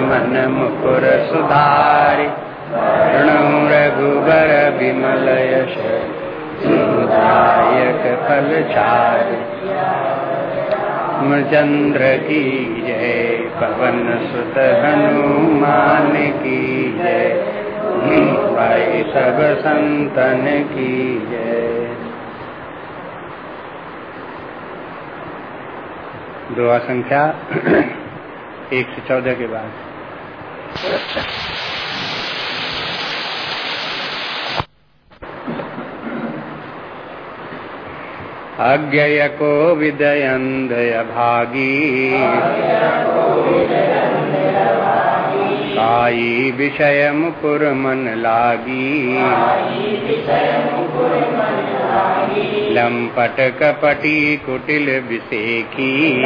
मन मुकुर सुधारि। प्रणु रघुबर विमल यश सुदायक फल चार। चंद्र की जय, पवन सुत हनुमान की जय। भाई सब संतन की जय। दुआ संख्या एक से चौदह के बाद। अज्ञय को विदयन्दय भागी। काई विषय मुकुर मन लागी। लंपट कपटी कुटिल विषेखी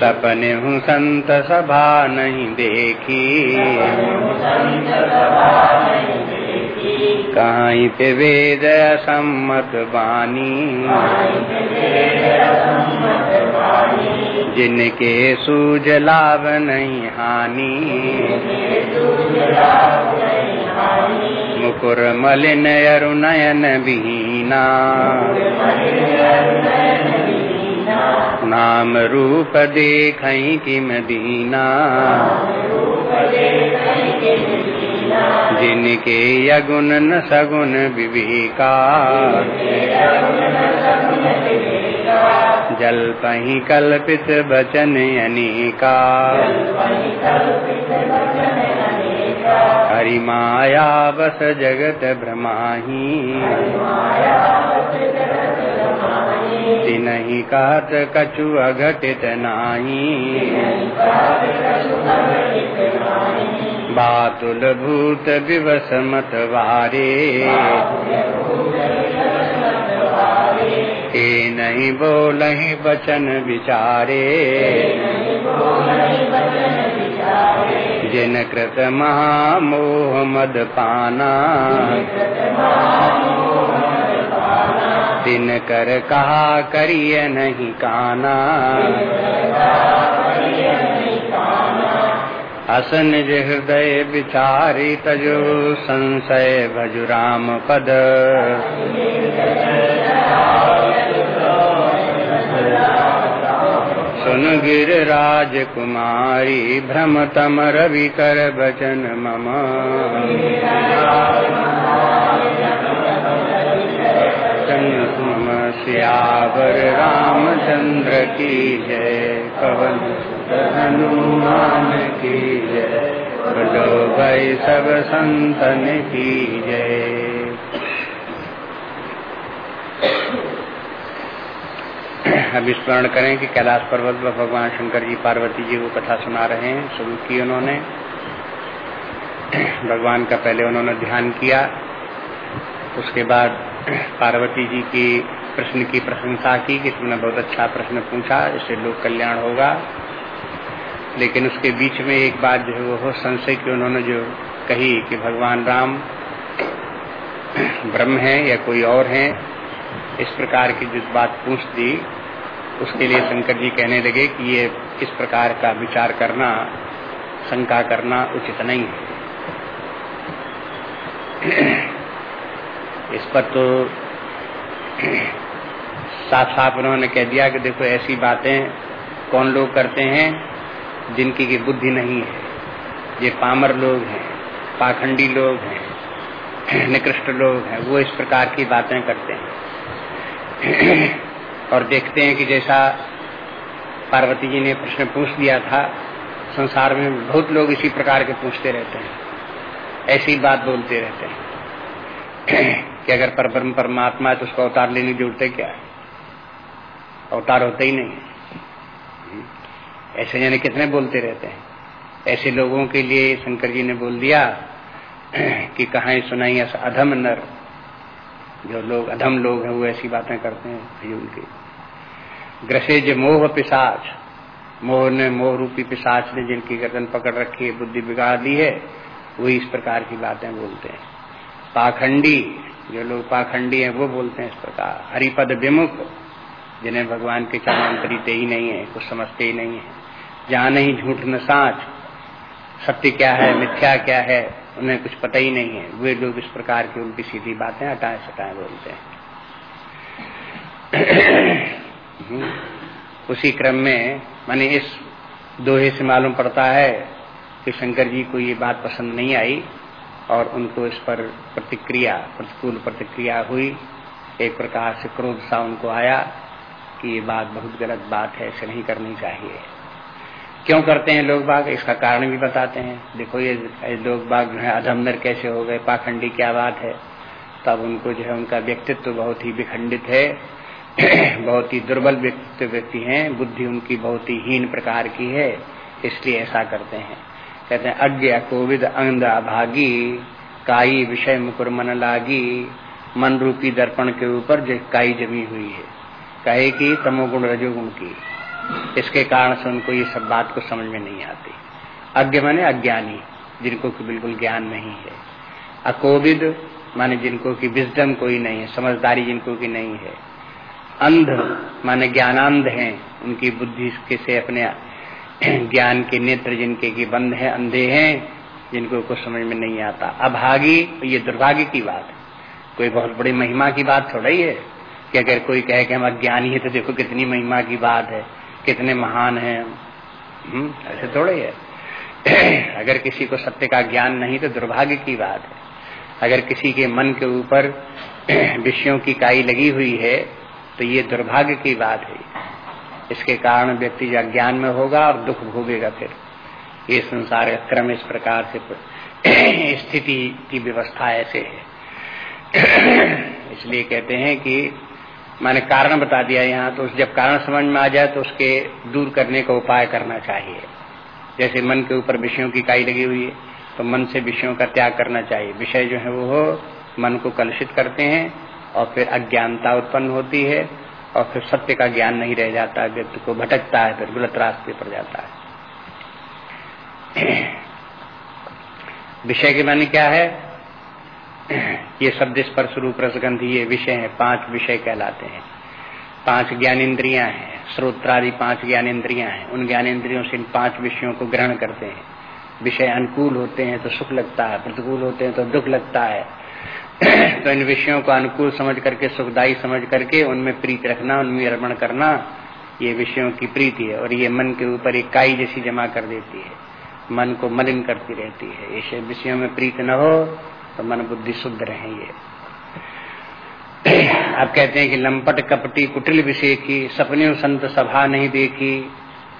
सपने हूँ संत सभा नहीं देखी। कहीं पे वेद सम्मत बानी जिनके सूझ लाभ नहीं हानि। मुकुर मलिन अरुनयन बीना नाम रूप देख किम दीना जिनके यगुण न सगुण विवेका। जल पही कल्पित बचन अनेका। हरि माया बस जगत भ्रमाही कहत कछु अघटित नाही। बातुल भूत विवस मत वारे। के नहीं बोलही बचन विचारे। जिन कृत महामोह मद पाना। दिन कर कहा करिय नहीं काना। असन हृदय विचारी तजो संशय भजुराम पद। सुन गिर राजकुमारी भ्रम तम रवि कर बचन मम। मम श्यावर रामचंद्र की जय। पवन हनुमान की जय। बोलो भाई सब संतन की जय। अब स्मरण करें कि कैलाश पर्वत पर भगवान शंकर जी पार्वती जी को कथा सुना रहे हैं, शुरू की उन्होंने। भगवान का पहले उन्होंने ध्यान किया, उसके बाद पार्वती जी की प्रश्न की प्रशंसा की कि तुमने बहुत अच्छा प्रश्न पूछा, इससे लोक कल्याण होगा। लेकिन उसके बीच में एक बात जो है, वो संशय की उन्होंने जो कही कि भगवान राम ब्रह्म है या कोई और है, इस प्रकार की जिस बात पूछ दी, उसके लिए शंकर जी कहने लगे कि ये इस प्रकार का विचार करना, शंका करना उचित नहीं है। इस पर तो साफ़ साफ़ उन्होंने कह दिया कि देखो ऐसी बातें कौन लोग करते हैं जिनकी की बुद्धि नहीं है। ये पामर लोग हैं, पाखंडी लोग हैं, निकृष्ट लोग हैं, वो इस प्रकार की बातें करते हैं। और देखते हैं कि जैसा पार्वती जी ने प्रश्न पूछ दिया था, संसार में बहुत लोग इसी प्रकार के पूछते रहते हैं, ऐसी बात बोलते रहते हैं। कि अगर पर ब्रह्म परमात्मा है तो उसको अवतार लेने की ज़रूरत है क्या? अवतार होते ही नहीं ऐसे जाने कितने बोलते रहते हैं? ऐसे लोगों के लिए शंकर जी ने बोल दिया, कि कहा सुनाई ऐसा अधम नर। जो लोग, अधम लोग हैं, वो ऐसी बातें करते हैं उनके। ग्रसेज मोह पिशाच। मोह ने मोह रूपी पिशाच ने जिनकी गर्दन पकड़ रखी है, बुद्धि बिगाड़ दी है वही इस प्रकार की बातें बोलते हैं। पाखंडी। जो लोग पाखंडी हैं, वो बोलते हैं इस प्रकार। हरिपद विमुख, जिन्हें भगवान के चरण खरीदते ही नहीं है कुछ समझते ही नहीं है। जहाँ नहीं झूठ न साँच सत्य क्या है, मिथ्या क्या है, उन्हें कुछ पता ही नहीं है। वे लोग इस प्रकार की उल्टी सीधी बातें हटाए सटाए बोलते हैं। उसी क्रम में, माने इस दोहे से मालूम पड़ता है कि शंकर जी को ये बात पसंद नहीं आई। और उनको इस पर प्रतिक्रिया, प्रतिकूल प्रतिक्रिया हुई। एक प्रकार से क्रोध सा उनको आया कि ये बात बहुत गलत बात है ऐसे नहीं करनी चाहिए। क्यों करते हैं लोग बाग? इसका कारण भी बताते हैं। देखो, ये लोग बाग जो है अधमनर कैसे हो गए, पाखंडी क्या बात है? तब उनको जो है, उनका व्यक्तित्व बहुत ही विखंडित है। बहुत ही दुर्बल व्यक्तित्व व्यक्ति हैं। बुद्धि उनकी बहुत ही हीन प्रकार की है, इसलिए ऐसा करते हैं। कहते हैं, अज्ञ कोविद अंध अभागी काई विषय मुकुर मन लागी, मन रूपी दर्पण के ऊपर जो काई जमी हुई है। कहे की तमोगुण रजोगुण की। इसके कारण से उनको ये सब बात को समझ में नहीं आती। अज्ञ माने अज्ञानी, जिनको की बिल्कुल ज्ञान नहीं है। अकोविद माने जिनको की विजडम कोई नहीं है, समझदारी जिनको की नहीं है। अंध माने ज्ञानांध हैं, उनकी बुद्धि के से अपने ज्ञान के नेत्र जिनके की बंद है अंधे हैं जिनको कुछ समझ में नहीं आता। अभागी ये दुर्भाग्य की बात है। कोई बहुत बड़ी महिमा की बात थोड़ा ही है कि अगर कोई कहे कि हम अज्ञानी है तो देखो कितनी महिमा की बात है कितने महान है। हम्म, ऐसे थोड़े है। अगर किसी को सत्य का ज्ञान नहीं तो दुर्भाग्य की बात है। अगर किसी के मन के ऊपर विषयों की काई लगी हुई है तो ये दुर्भाग्य की बात है। इसके कारण व्यक्ति ज्ञान में होगा और दुख भोगेगा फिर। ये संसार का क्रम इस प्रकार से स्थिति की व्यवस्था ऐसे है। इसलिए कहते हैं कि मैंने कारण बता दिया यहाँ तो जब कारण समझ में आ जाए तो उसके दूर करने का उपाय करना चाहिए। जैसे मन के ऊपर विषयों की काई लगी हुई है तो मन से विषयों का त्याग करना चाहिए। विषय जो है वो मन को कलुषित करते हैं और फिर अज्ञानता उत्पन्न होती है। और फिर सत्य का ज्ञान नहीं रह जाता, व्यक्ति को भटकता है, फिर गलत रास्ते पर जाता है। विषय के माने क्या है? ये शब्द स्पर्श रूप रसगंध, ये विषय है, पाँच विषय कहलाते हैं। पाँच ज्ञान इंद्रिया है श्रोत्रादि पाँच ज्ञान इंद्रिया है। उन ज्ञान इंद्रियों से इन पाँच विषयों को ग्रहण करते हैं। विषय अनुकूल होते हैं तो सुख लगता है, प्रतिकूल होते हैं तो दुख लगता है। तो इन विषयों को अनुकूल समझ करके, सुखदायी समझ करके, उनमें प्रीत रखना, उनमें अर्पण करना, ये विषयों की प्रीति है और ये मन के ऊपर एक काई जैसी जमा कर देती है। मन को मलिन करती रहती है। इस विषयों में प्रीत न हो तो मन बुद्धि शुद्ध रहे ये। अब कहते हैं कि लंपट कपटी कुटिल विषय की सपने संत सभा नहीं देखी।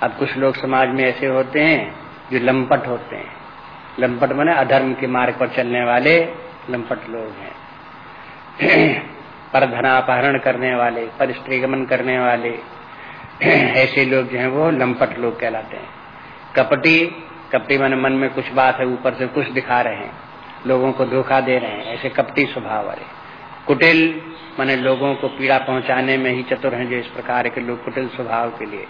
अब कुछ लोग समाज में ऐसे होते हैं जो लंपट होते हैं। लंपट माने अधर्म के मार्ग पर चलने वाले लंपट लोग हैं। पर धनापहरण करने वाले पर स्त्रीगमन करने वाले, ऐसे लोग जो हैं वो लंपट लोग कहलाते हैं। कपटी कपटी माने, मन में कुछ बात है, ऊपर से कुछ दिखा रहे हैं। लोगों को धोखा दे रहे हैं, ऐसे कपटी स्वभाव वाले। कुटिल, माने, लोगों को पीड़ा पहुँचाने में ही चतुर हैं जो इस प्रकार के लोग कुटिल स्वभाव के लिए।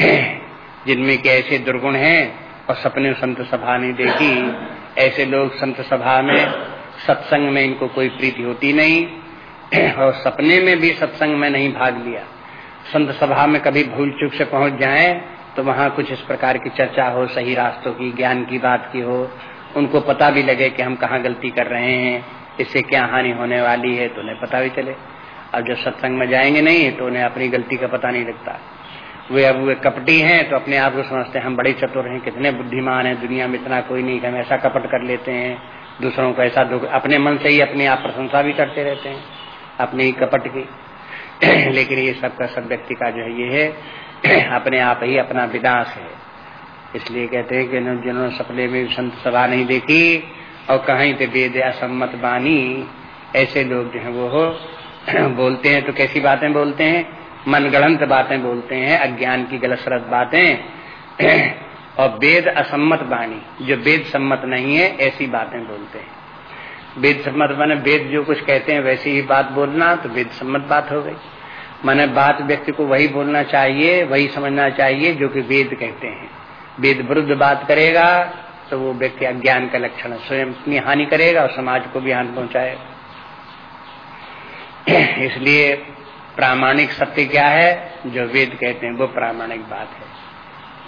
जिनमें के ऐसे दुर्गुण हैं और सपने संत सभा नहीं देखी, ऐसे लोग संत सभा में सत्संग में इनको कोई प्रीति होती नहीं, और सपने में भी सत्संग में नहीं भाग लिया। संत सभा में कभी भूल चूक से पहुँच जाए तो वहाँ कुछ इस प्रकार की चर्चा हो, सही रास्तों की, ज्ञान की बात की हो। उनको पता भी लगे कि हम कहाँ गलती कर रहे हैं, इससे क्या हानि होने वाली है तो उन्हें पता भी चले। अब जब सत्संग में जाएँगे नहीं तो उन्हें अपनी गलती का पता नहीं लगता। वे अब वे कपटी हैं तो अपने आप को समझते हैं, हम बड़े चतुर हैं, कितने बुद्धिमान हैं, दुनिया में इतना कोई नहीं, हम ऐसा कपट कर लेते हैं। दूसरों को ऐसा दुख, अपने मन से ही अपने आप प्रशंसा भी करते रहते हैं, अपने ही कपट की। लेकिन ये सबका सब व्यक्ति का जो है ये है, अपने आप ही अपना विनाश है। इसलिए कहते हैं कि जिन्होंने सपने में संत सभा नहीं देखी, और कहीं पे वेद असम्मत बानी, ऐसे लोग जो है वो हो, बोलते हैं तो कैसी बातें बोलते हैं? मनगढ़ंत बातें बोलते हैं, अज्ञान की गलत सरत बातें। और वेद असम्मत वाणी, जो वेद सम्मत नहीं है, ऐसी बातें बोलते हैं। वेद सम्मत माने वेद जो कुछ कहते हैं, वैसी ही बात बोलना तो वेद सम्मत बात हो गई। माने बात व्यक्ति को वही बोलना चाहिए, वही समझना चाहिए, जो कि वेद कहते हैं। वेद विरुद्ध बात करेगा तो वो व्यक्ति अज्ञान का लक्षण स्वयं अपनी हानि करेगा और समाज को भी हानि पहुंचाएगा। इसलिए प्रामाणिक सत्य क्या है, जो वेद कहते हैं, वो प्रामाणिक बात है।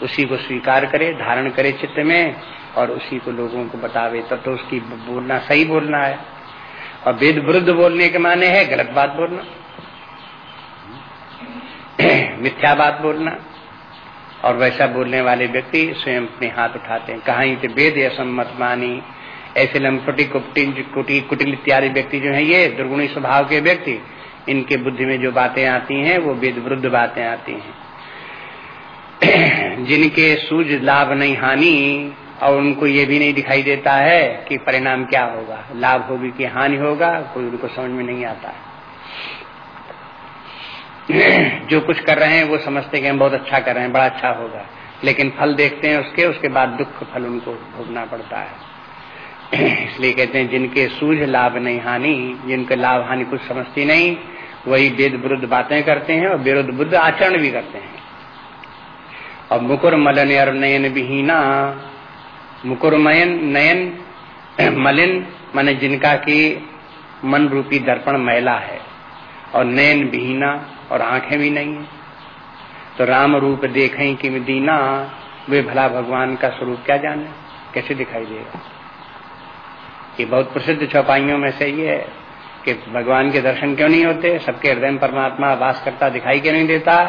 उसी को स्वीकार करे, धारण करे चित्त में और उसी को लोगों को बतावे। तब तो उसकी बोलना, सही बोलना है। और वेद विरुद्ध बोलने के माने है, गलत बात बोलना। मिथ्या बात बोलना। और वैसा बोलने वाले व्यक्ति स्वयं अपने हाथ उठाते हैं। कहा थे वेद असम्मत मानी। ऐसे लंपटी कुटी, कुटिल इत्यादि व्यक्ति जो है ये, दुर्गुणी स्वभाव के व्यक्ति, इनके बुद्धि में जो बातें आती हैं, वो वेद विरुद्ध बातें आती हैं। जिनके सूझ लाभ नहीं हानि और उनको ये भी नहीं दिखाई देता है कि परिणाम क्या होगा। लाभ होगी कि हानि होगा, कोई उनको समझ में नहीं आता। है जो कुछ कर रहे हैं, वो समझते हम बहुत अच्छा कर रहे हैं, बड़ा अच्छा होगा। लेकिन फल देखते हैं उसके उसके बाद दुख फल उनको भोगना पड़ता है। इसलिए कहते हैं, जिनके सूझ लाभ नहीं हानि, जिनके लाभ हानि कुछ समझती नहीं, वही वेद विरुद्ध बातें करते हैं और विरुद्ध बुद्ध आचरण भी करते हैं। और मुकुर मलन और नयन विहीना। मुकुर मयन, नयन, मलिन, माने जिनका की मन रूपी दर्पण मैला है। और नयन विहीना, और आँखें भी नहीं है। तो राम रूप देखें कि दीना, वे भला भगवान का स्वरूप क्या जाने? कैसे दिखाई देगा ये बहुत प्रसिद्ध चौपाइयों में से ये है कि भगवान के दर्शन क्यों नहीं होते? सबके हृदय में परमात्मा वास करता दिखाई क्यों नहीं देता?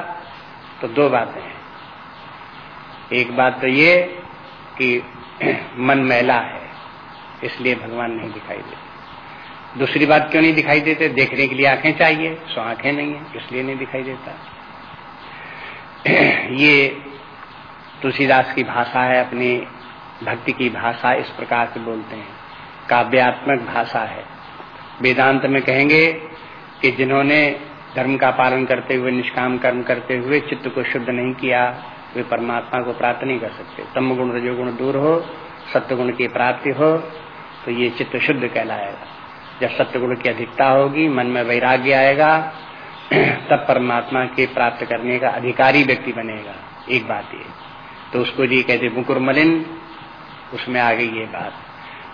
तो दो बातें हैं। एक बात तो ये कि मन मैला है, इसलिए भगवान नहीं दिखाई देते। दूसरी बात क्यों नहीं दिखाई देते? देखने के लिए आँखें चाहिए, सो आँखें नहीं है, इसलिए नहीं दिखाई देता। ये तुलसीदास की भाषा है, अपनी भक्ति की भाषा इस प्रकार से बोलते हैं। काव्यात्मक भाषा है। वेदांत में कहेंगे कि जिन्होंने धर्म का पालन करते हुए, निष्काम कर्म करते हुए चित्त को शुद्ध नहीं किया वे परमात्मा को प्राप्त नहीं कर सकते। तम गुण रजोगुण दूर हो सत्य गुण की प्राप्ति हो तो ये चित्त शुद्ध कहलाएगा। जब सत्य गुण की अधिकता होगी, मन में वैराग्य आएगा, तब परमात्मा के प्राप्त करने का अधिकारी व्यक्ति बनेगा। एक बात ये। तो उसको जी कहते मुकुर मलिन, उसमें आ गई ये बात।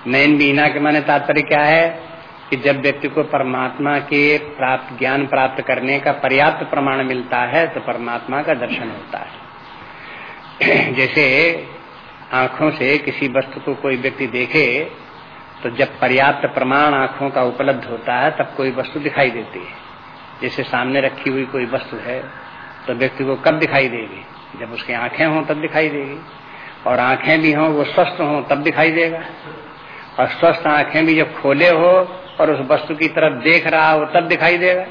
नयन बीना के माने तात्पर्य क्या है? कि जब व्यक्ति को परमात्मा के प्राप्त, ज्ञान प्राप्त करने का पर्याप्त प्रमाण मिलता है तो परमात्मा का दर्शन होता है। जैसे आँखों से किसी वस्तु को कोई व्यक्ति देखे तो जब पर्याप्त प्रमाण आँखों का उपलब्ध होता है, तब कोई वस्तु दिखाई देती है। जैसे सामने रखी हुई कोई वस्तु है तो व्यक्ति को कब दिखाई देगी? जब उसकी आँखें हों, तब दिखाई देगी। और आँखें भी हों, वो स्वस्थ हों, तब दिखाई देगा। और स्वस्थ आँखें भी जब खोले हो, और उस वस्तु की तरफ़ देख रहा हो, तब दिखाई देगा।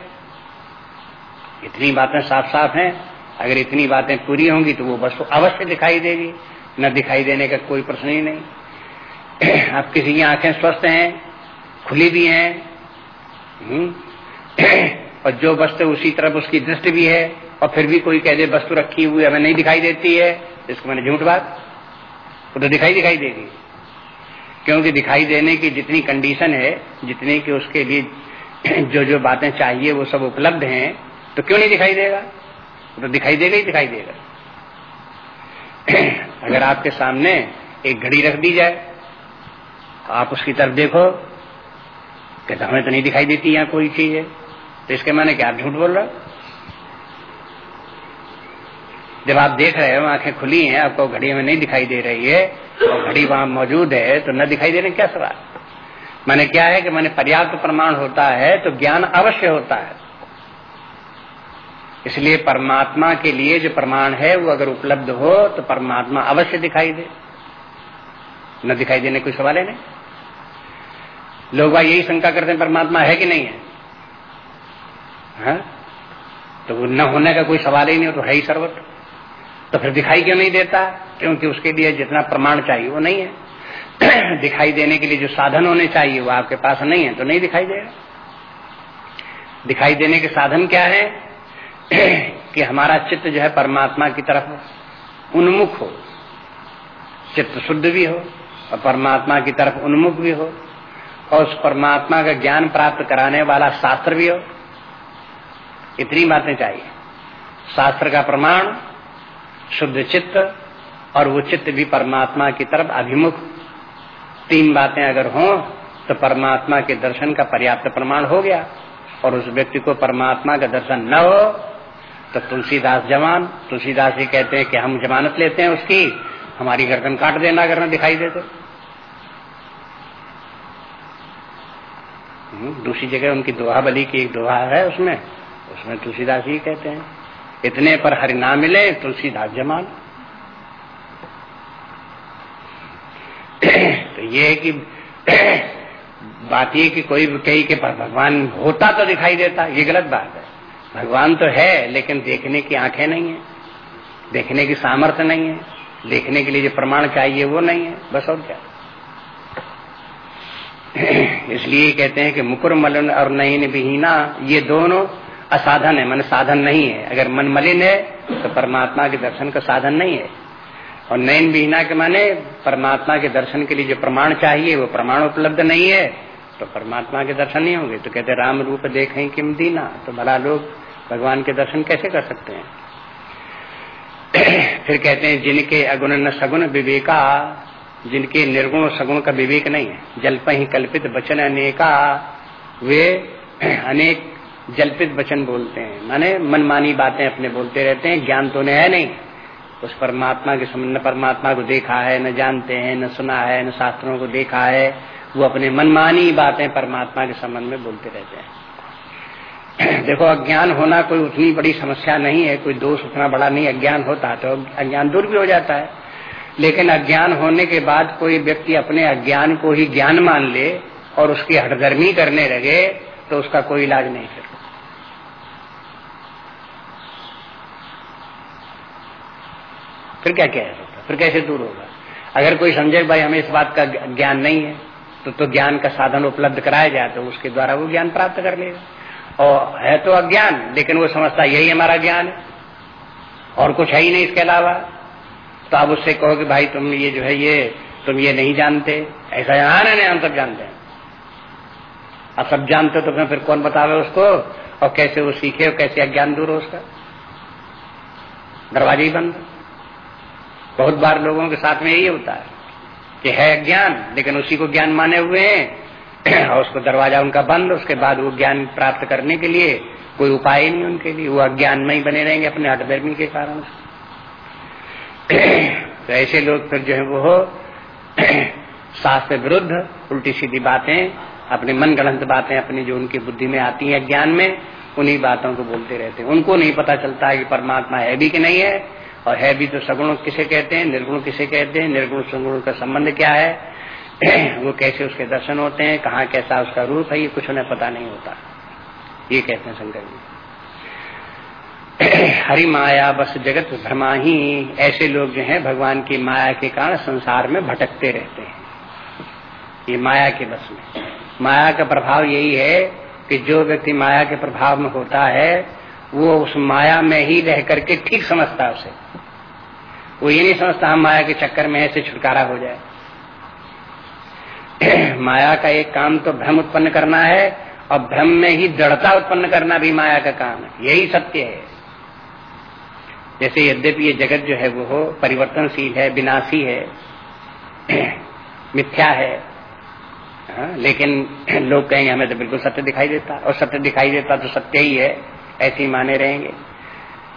इतनी बातें साफ़ साफ़ हैं। अगर इतनी बातें पूरी होंगी तो वो वस्तु अवश्य दिखाई देगी। न दिखाई देने का कोई प्रश्न ही नहीं। अब किसी की आँखें स्वस्थ हैं खुली भी हैं हम्म, और जो वस्तु उसी तरफ़ उसकी दृष्टि भी है और फिर भी कोई कह दे वस्तु रखी हुई हमें नहीं दिखाई देती है इसको मैंने झूठ बात वो तो दिखाई दिखाई देगी। क्योंकि दिखाई देने की जितनी कंडीशन है जितने की उसके लिए जो जो बातें चाहिए वो सब उपलब्ध हैं तो क्यों नहीं दिखाई देगा? वो तो दिखाई देगा ही दिखाई देगा। अगर आपके सामने एक घड़ी रख दी जाए तो आप उसकी तरफ़ देखो, कहते, हमें तो नहीं दिखाई देती यहाँ कोई चीज़। है तो इसके माने क्या, आप झूठ बोल रहे जब आप देख रहे हो, आँखें खुली हैं, आपको घड़ी में नहीं दिखाई दे रही है और घड़ी वहाँ मौजूद है तो न दिखाई देने क्या सवाल? माने क्या है कि मैंने पर्याप्त प्रमाण होता है तो ज्ञान अवश्य होता है। इसलिए परमात्मा के लिए जो प्रमाण है, वो अगर उपलब्ध हो तो परमात्मा अवश्य दिखाई दे। न दिखाई देने कोई सवाल है नहीं। लोग यही शंका करते हैं, परमात्मा है कि नहीं है? हा? तो न होने का कोई सवाल ही नहीं तो है ही सर्वत्र। तो फिर दिखाई क्यों नहीं देता? क्योंकि उसके लिए जितना प्रमाण चाहिए, वो नहीं है। दिखाई देने के लिए जो साधन होने चाहिए, वो आपके पास नहीं है तो नहीं दिखाई देगा। दिखाई देने के साधन क्या है? कि हमारा चित्त जो है परमात्मा की तरफ़ उन्मुख हो। चित्त शुद्ध भी हो और परमात्मा की तरफ़ उन्मुख भी हो। और उस परमात्मा का ज्ञान प्राप्त कराने वाला शास्त्र भी हो। इतनी बातें चाहिए। शास्त्र का प्रमाण, शुद्ध चित्त और वो चित्त भी परमात्मा की तरफ़ अभिमुख। तीन बातें अगर हों तो परमात्मा के दर्शन का पर्याप्त प्रमाण हो गया और उस व्यक्ति को परमात्मा का दर्शन न हो तो तुलसीदास जवान, तुलसीदास जी कहते हैं कि हम जमानत लेते हैं उसकी, हमारी गर्दन काट देना अगर न दिखाई दे तो दूसरी जगह उनकी दोहा बली की एक दोहा है उसमें उसमें तुलसीदास ही कहते हैं, इतने पर हरि ना मिले, तुलसीदास जमान तो ये है कि बात ये कि कोई कही के पर भगवान होता तो दिखाई देता, ये गलत बात है। भगवान तो है, लेकिन देखने की आँखें नहीं है। देखने की सामर्थ्य नहीं है। देखने के लिए जो प्रमाण चाहिए वो नहीं है। बस और क्या। इसलिए कहते हैं कि मुकुर मलन और नयन विहीना, ये दोनों असाधन है। मन साधन नहीं है। अगर मन मलिन है तो परमात्मा के दर्शन का साधन नहीं है। और नयन विहीना के माने, परमात्मा के दर्शन के लिए जो प्रमाण चाहिए, वो प्रमाण उपलब्ध नहीं है। तो परमात्मा के दर्शन नहीं होंगे। तो कहते राम रूप देखें किम दीना। तो भला लोग भगवान के दर्शन कैसे कर सकते हैं? फिर कहते हैं, जिनके अगुण न सगुण विवेका, जिनके निर्गुण सगुण का विवेक नहीं है जल्प ही कल्पित वचन अनेका, वे अनेक जल्पित वचन बोलते हैं। माने मनमानी बातें अपने बोलते रहते हैं, ज्ञान तो उन्हें है नहीं। उस परमात्मा के न परमात्मा को देखा है, न जानते हैं, न सुना है, न शास्त्रों को देखा है। वो अपने मनमानी बातें परमात्मा के संबंध में बोलते रहते हैं। देखो, अज्ञान होना कोई उतनी बड़ी समस्या नहीं है, कोई दोष उतना बड़ा नहीं अज्ञान होता तो अज्ञान दूर भी हो जाता है। लेकिन अज्ञान होने के बाद कोई व्यक्ति अपने अज्ञान को ही ज्ञान मान ले और उसकी हटधर्मी करने लगे तो उसका कोई इलाज नहीं फिर। फिर क्या कह सकता फिर कैसे दूर होगा? अगर कोई समझे भाई, हमें इस बात का ज्ञान नहीं है तो तो ज्ञान का साधन उपलब्ध कराया जाए तो उसके द्वारा वो ज्ञान प्राप्त कर लेगा और है तो अज्ञान, लेकिन वो समझता यही हमारा ज्ञान है। और कुछ है ही नहीं इसके अलावा। तो आप उससे कहो कि भाई तुम ये जो है ये, तुम ये नहीं जानते। ऐसा यहाँ नहीं हम सब जानते हैं। अब सब जानते तो फिर कौन बतावे उसको? और कैसे वो सीखे और कैसे अज्ञान दूर हो उसका? दरवाजे ही बंद। बहुत बार लोगों के साथ में यही होता है। कि है ज्ञान, लेकिन उसी को ज्ञान माने हुए हैं। और उसको दरवाज़ा उनका बंद, उसके बाद वो ज्ञान प्राप्त करने के लिए कोई उपाय नहीं उनके लिए। वो अज्ञान में ही बने रहेंगे अपने हटधर्मी के कारण। तो ऐसे लोग फिर जो है वो शास्त्र विरुद्ध उल्टी सीधी बातें, अपने मन गणत बातें, अपनी जो उनकी बुद्धि में आती है ज्ञान में, उन्हीं बातों को बोलते रहते हैं। उनको नहीं पता चलता है कि परमात्मा है भी कि नहीं है। और है भी तो सगुण किसे कहते हैं, निर्गुण किसे कहते हैं, निर्गुण सगुण का संबंध क्या है? वो कैसे उसके दर्शन होते हैं, कहाँ कैसा उसका रूप है, ये कुछ उन्हें पता नहीं होता। ये कहते हैं शंकर जी। हरि माया बस जगत भ्रमा ही ऐसे लोग जो हैं, भगवान की माया के कारण संसार में भटकते रहते हैं। ये माया के बस में। माया का प्रभाव यही है कि जो व्यक्ति माया के प्रभाव में होता है वो उस माया में ही रह करके ठीक समझता है उसे। वो ये नहीं समझता हम माया के चक्कर में ऐसे छुटकारा हो जाए। माया का एक काम तो भ्रम उत्पन्न करना है और भ्रम में ही दृढ़ता उत्पन्न करना भी माया का काम है। यही सत्य है। जैसे यद्यपि ये जगत जो है वो परिवर्तनशील है विनाशी है मिथ्या है हाँ, लेकिन लोग कहेंगे हमें तो बिल्कुल सत्य दिखाई देता और सत्य दिखाई देता तो सत्य ही है। ऐसे ही माने रहेंगे।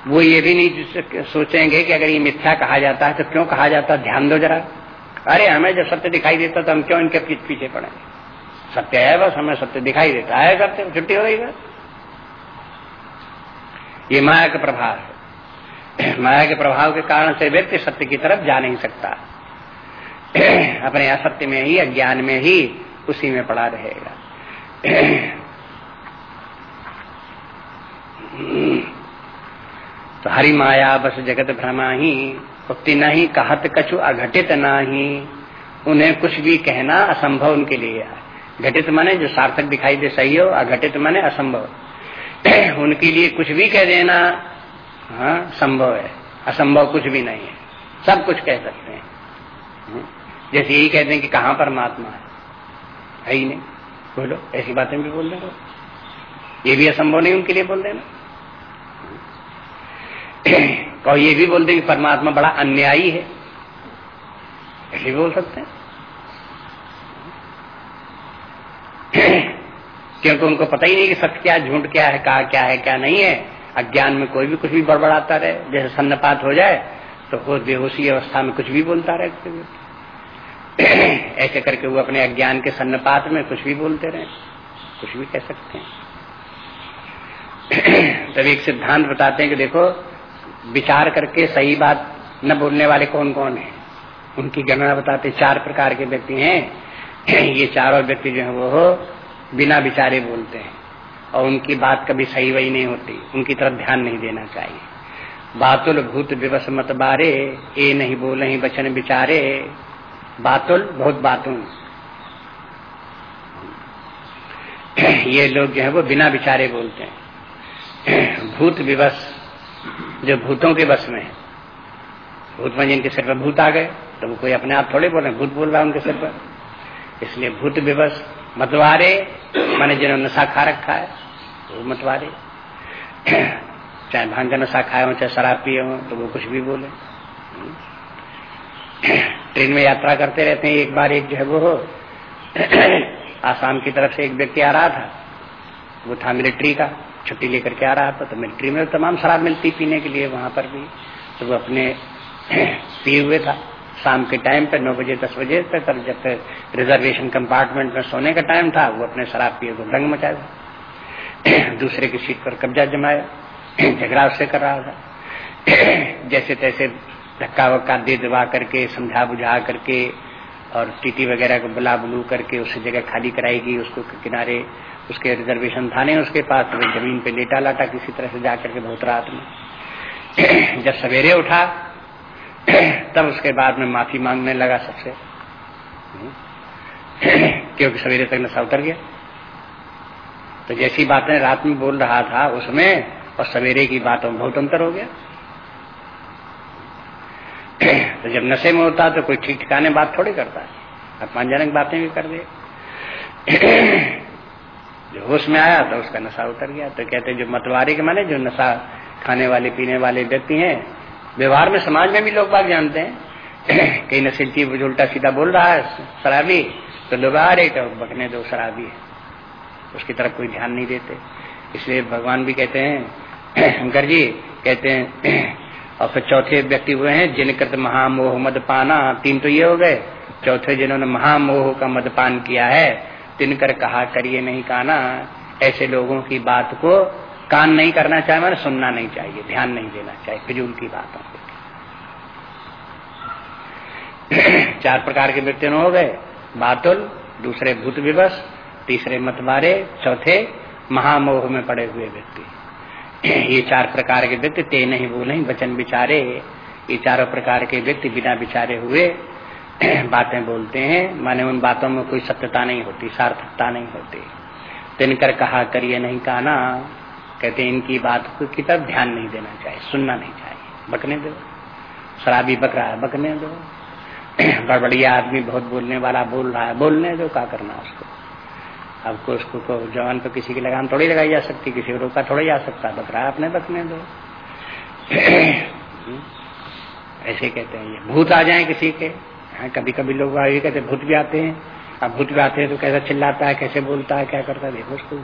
वो ये भी नहीं सोचेंगे कि अगर ये मिथ्या कहा जाता है तो क्यों कहा जाता है? ध्यान दो जरा। अरे हमें जब सत्य दिखाई देता तो हम क्यों इनके पीछे पीछे पड़ेंगे सत्य है बस, हमें सत्य दिखाई देता है, सत्य। छुट्टी हो रही बस ये माया का प्रभाव है। माया के प्रभाव के कारण से व्यक्ति सत्य की तरफ़ जा नहीं सकता। अपने असत्य में ही, अज्ञान में ही उसी में पड़ा रहेगा। तो हरि माया बस जगत भ्रमा ही, उक्ति नहीं, कहत कछु अघटित ही उन्हें कुछ भी कहना असंभव उनके लिए है। घटित माने जो सार्थक दिखाई दे, सही हो, अघटित माने असंभव। उनके लिए कुछ भी कह देना हाँ संभव है। असंभव कुछ भी नहीं है। सब कुछ कह सकते हैं। हम्म। जैसे यही कहते हैं कि कहाँ परमात्मा है? है ही नहीं। बोलो, ऐसी बातें भी बोल देना। ये भी असंभव नहीं उनके लिए बोल देना। और ये भी बोलते कि परमात्मा बड़ा अन्यायी है। ऐसे भी बोल सकते हैं। क्योंकि उनको पता ही नहीं कि सत्य क्या, झूठ क्या है, कहा क्या है, क्या नहीं है। अज्ञान में कोई भी कुछ भी बड़बड़ाता रहे, जैसे सन्नपात हो जाए तो वो बेहोशी अवस्था में कुछ भी बोलता रहे। ऐसे करके वो अपने अज्ञान के सन्नपात में कुछ भी बोलते रहे, कुछ भी कह सकते हैं। तब एक सिद्धांत बताते हैं कि देखो विचार करके सही बात न बोलने वाले कौन कौन है? उनकी गणना बताते चार प्रकार के व्यक्ति हैं। ये चारों व्यक्ति जो है, वो बिना विचारे बोलते हैं। और उनकी बात कभी सही वही नहीं होती। उनकी तरफ़ ध्यान नहीं देना चाहिए। बातुल भूत विवश मत बारे, ए नहीं बोले ही बचन विचारे। बातुल बहुत बातुल। ये लोग जो है, वो बिना विचारे बोलते हैं। भूत विवश जो भूतों के बस में है। भूत में जिनके सिर पर भूत आ गए तो वो कोई अपने आप थोड़े बोल रहे भूत बोल रहा है उनके सिर पर। इसलिए भूत विवश मतवारे माने जिन्होंने नशा खा रखा है, वो मतवारे चाहे भाँग का नशा खाए हो, चाहे शराब पिए हो तो वो कुछ भी बोले। ट्रेन में यात्रा करते रहते हैं, एक बार एक जो है वो आसाम की तरफ़ से एक व्यक्ति आ रहा था, वो था मिलिट्री का। छुट्टी लेकर के आ रहा था तो मिलिट्री में तमाम शराब मिलती पीने के लिए वहाँ पर भी। तो वो अपने पिए हुए था। शाम के टाइम पे, नौ बजे, दस बजे तक जब रिजर्वेशन कंपार्टमेंट में सोने का टाइम था, वो अपने शराब पिए को रंग मचाया दूसरे की सीट पर कब्जा जमाया। झगड़ा उससे कर रहा था। जैसे तैसे धक्का वक्का दे दबा करके समझा बुझा करके, और टीटी वगैरह को बुला बुलू करके, उस जगह खाली कराएगी उसको किनारे उसके रिजर्वेशन थाने, उसके पास तो ज़मीन पे लेटा लाटा, किसी तरह से जाकर के बहुत रात में जब सवेरे उठा, तब उसके बाद में माफ़ी मांगने लगा सबसे। क्योंकि सवेरे तक नशा उतर गया। तो जैसी बातें रात में बोल रहा था उसमें और सवेरे की बातों में बहुत अंतर हो गया। तो जब नशे में होता तो कोई ठीक ठिकाने बात थोड़ी करता। है अपमानजनक बातें भी कर दे। जो होश में आया तो उसका नशा उतर गया। तो कहते जो मतवारी के माने, जो नशा खाने वाले, पीने वाले व्यक्ति हैं, व्यवहार में, समाज में भी लोग बात जानते हैं। कहीं नशील चीज़ उल्टा सीधा बोल रहा है, शराबी तो लोग आ रहे तो बकने दो शराबी है। उसकी तरफ़ कोई ध्यान नहीं देते। इसलिए भगवान भी कहते हैं, शंकर जी कहते हैं, और फिर चौथे व्यक्ति हुए हैं जिनकृत महामोह मदपाना, तीन तो ये हो गए। चौथे जिन्होंने महामोह का मदपान किया है तिनकर कहा, करिए नहीं कहना ऐसे लोगों की बात को कान नहीं करना चाहिए मैंने सुनना नहीं चाहिए, ध्यान नहीं देना चाहिए, फिजूल की बातों चार प्रकार के व्यक्ति हो गए, बातुल, दूसरे भूत विवश, तीसरे मतवारे, चौथे महामोह में पड़े हुए व्यक्ति। ये चार प्रकार के व्यक्ति ते नहीं बोले वचन विचारे ये चारों प्रकार के व्यक्ति बिना विचारे हुए बातें बोलते हैं। माने उन बातों में कोई सत्यता नहीं होती, सार्थकता नहीं होती। तिनकर कहा, करिए नहीं कहना कहते, इनकी बात की तरफ़ ध्यान नहीं देना चाहिए, सुनना नहीं चाहिए। बकने दो। शराबी बक रहा है, बकने दो। गड़बड़िया आदमी बहुत बोलने वाला बोल रहा है, बोलने दो, क्या करना उसको? अब को उसको को जवान तो किसी की लगाम थोड़ी लगाई जा सकती, किसी को रोका थोड़ा जा सकता, बक रहा है, अपने बकने दो। ऐसे कहते हैं ये। भूत आ जाए किसी के हाँ, कभी कभी लोग आगे कहते भूत भी आते हैं। अब भूत भी आते हैं तो कैसा चिल्लाता है कैसे बोलता है क्या करता है देखो उसको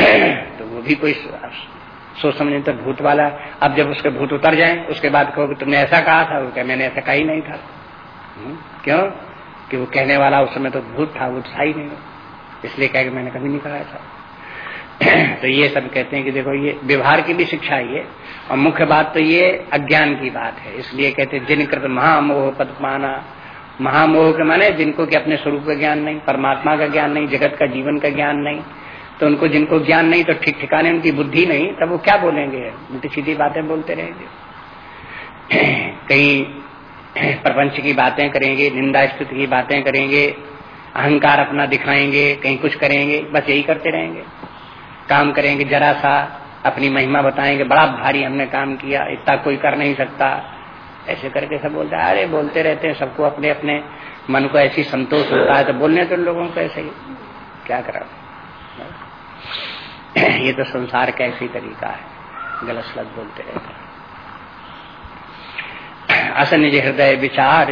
तो वो भी कोई सोच समझे तो भूत वाला अब जब उसके भूत उतर जाए उसके बाद कहो तुमने ऐसा कहा था वो मैंने ऐसा कहा ही नहीं था। हम्म, क्यों? कि वो कहने वाला उस समय तो भूत था वो था ही नहीं। इसलिए कह मैंने कभी नहीं कहा था तो ये सब कहते हैं कि देखो ये व्यवहार की भी शिक्षा ये और मुख्य बात तो ये अज्ञान की बात है। इसलिए कहते हैं जिन कृत महामोह पद पाना महामोह के माने जिनको कि अपने स्वरूप का ज्ञान नहीं, परमात्मा का ज्ञान नहीं, जगत का जीवन का ज्ञान नहीं। तो उनको जिनको ज्ञान नहीं तो ठीक ठिकाने उनकी बुद्धि नहीं, तब वो क्या बोलेंगे? उल्टी सीधी बातें बोलते रहेंगे। कहीं प्रपंच की बातें करेंगे, निंदा स्तुति की बातें करेंगे, अहंकार अपना दिखाएँगे, कहीं कुछ करेंगे, बस यही करते रहेंगे। काम करेंगे, जरा सा अपनी महिमा बताएँगे। बड़ा भारी हमने काम किया, इतना कोई कर नहीं सकता। ऐसे करके सब बोलते हैं, अरे बोलते रहते हैं, सबको अपने अपने मन को ऐसी संतोष होता है तो बोलने तो लोगों को ऐसे ही। क्या करा? ये तो संसार का ऐसी तरीका है गलत सलत बोलते रहते असल निज हृदय विचार,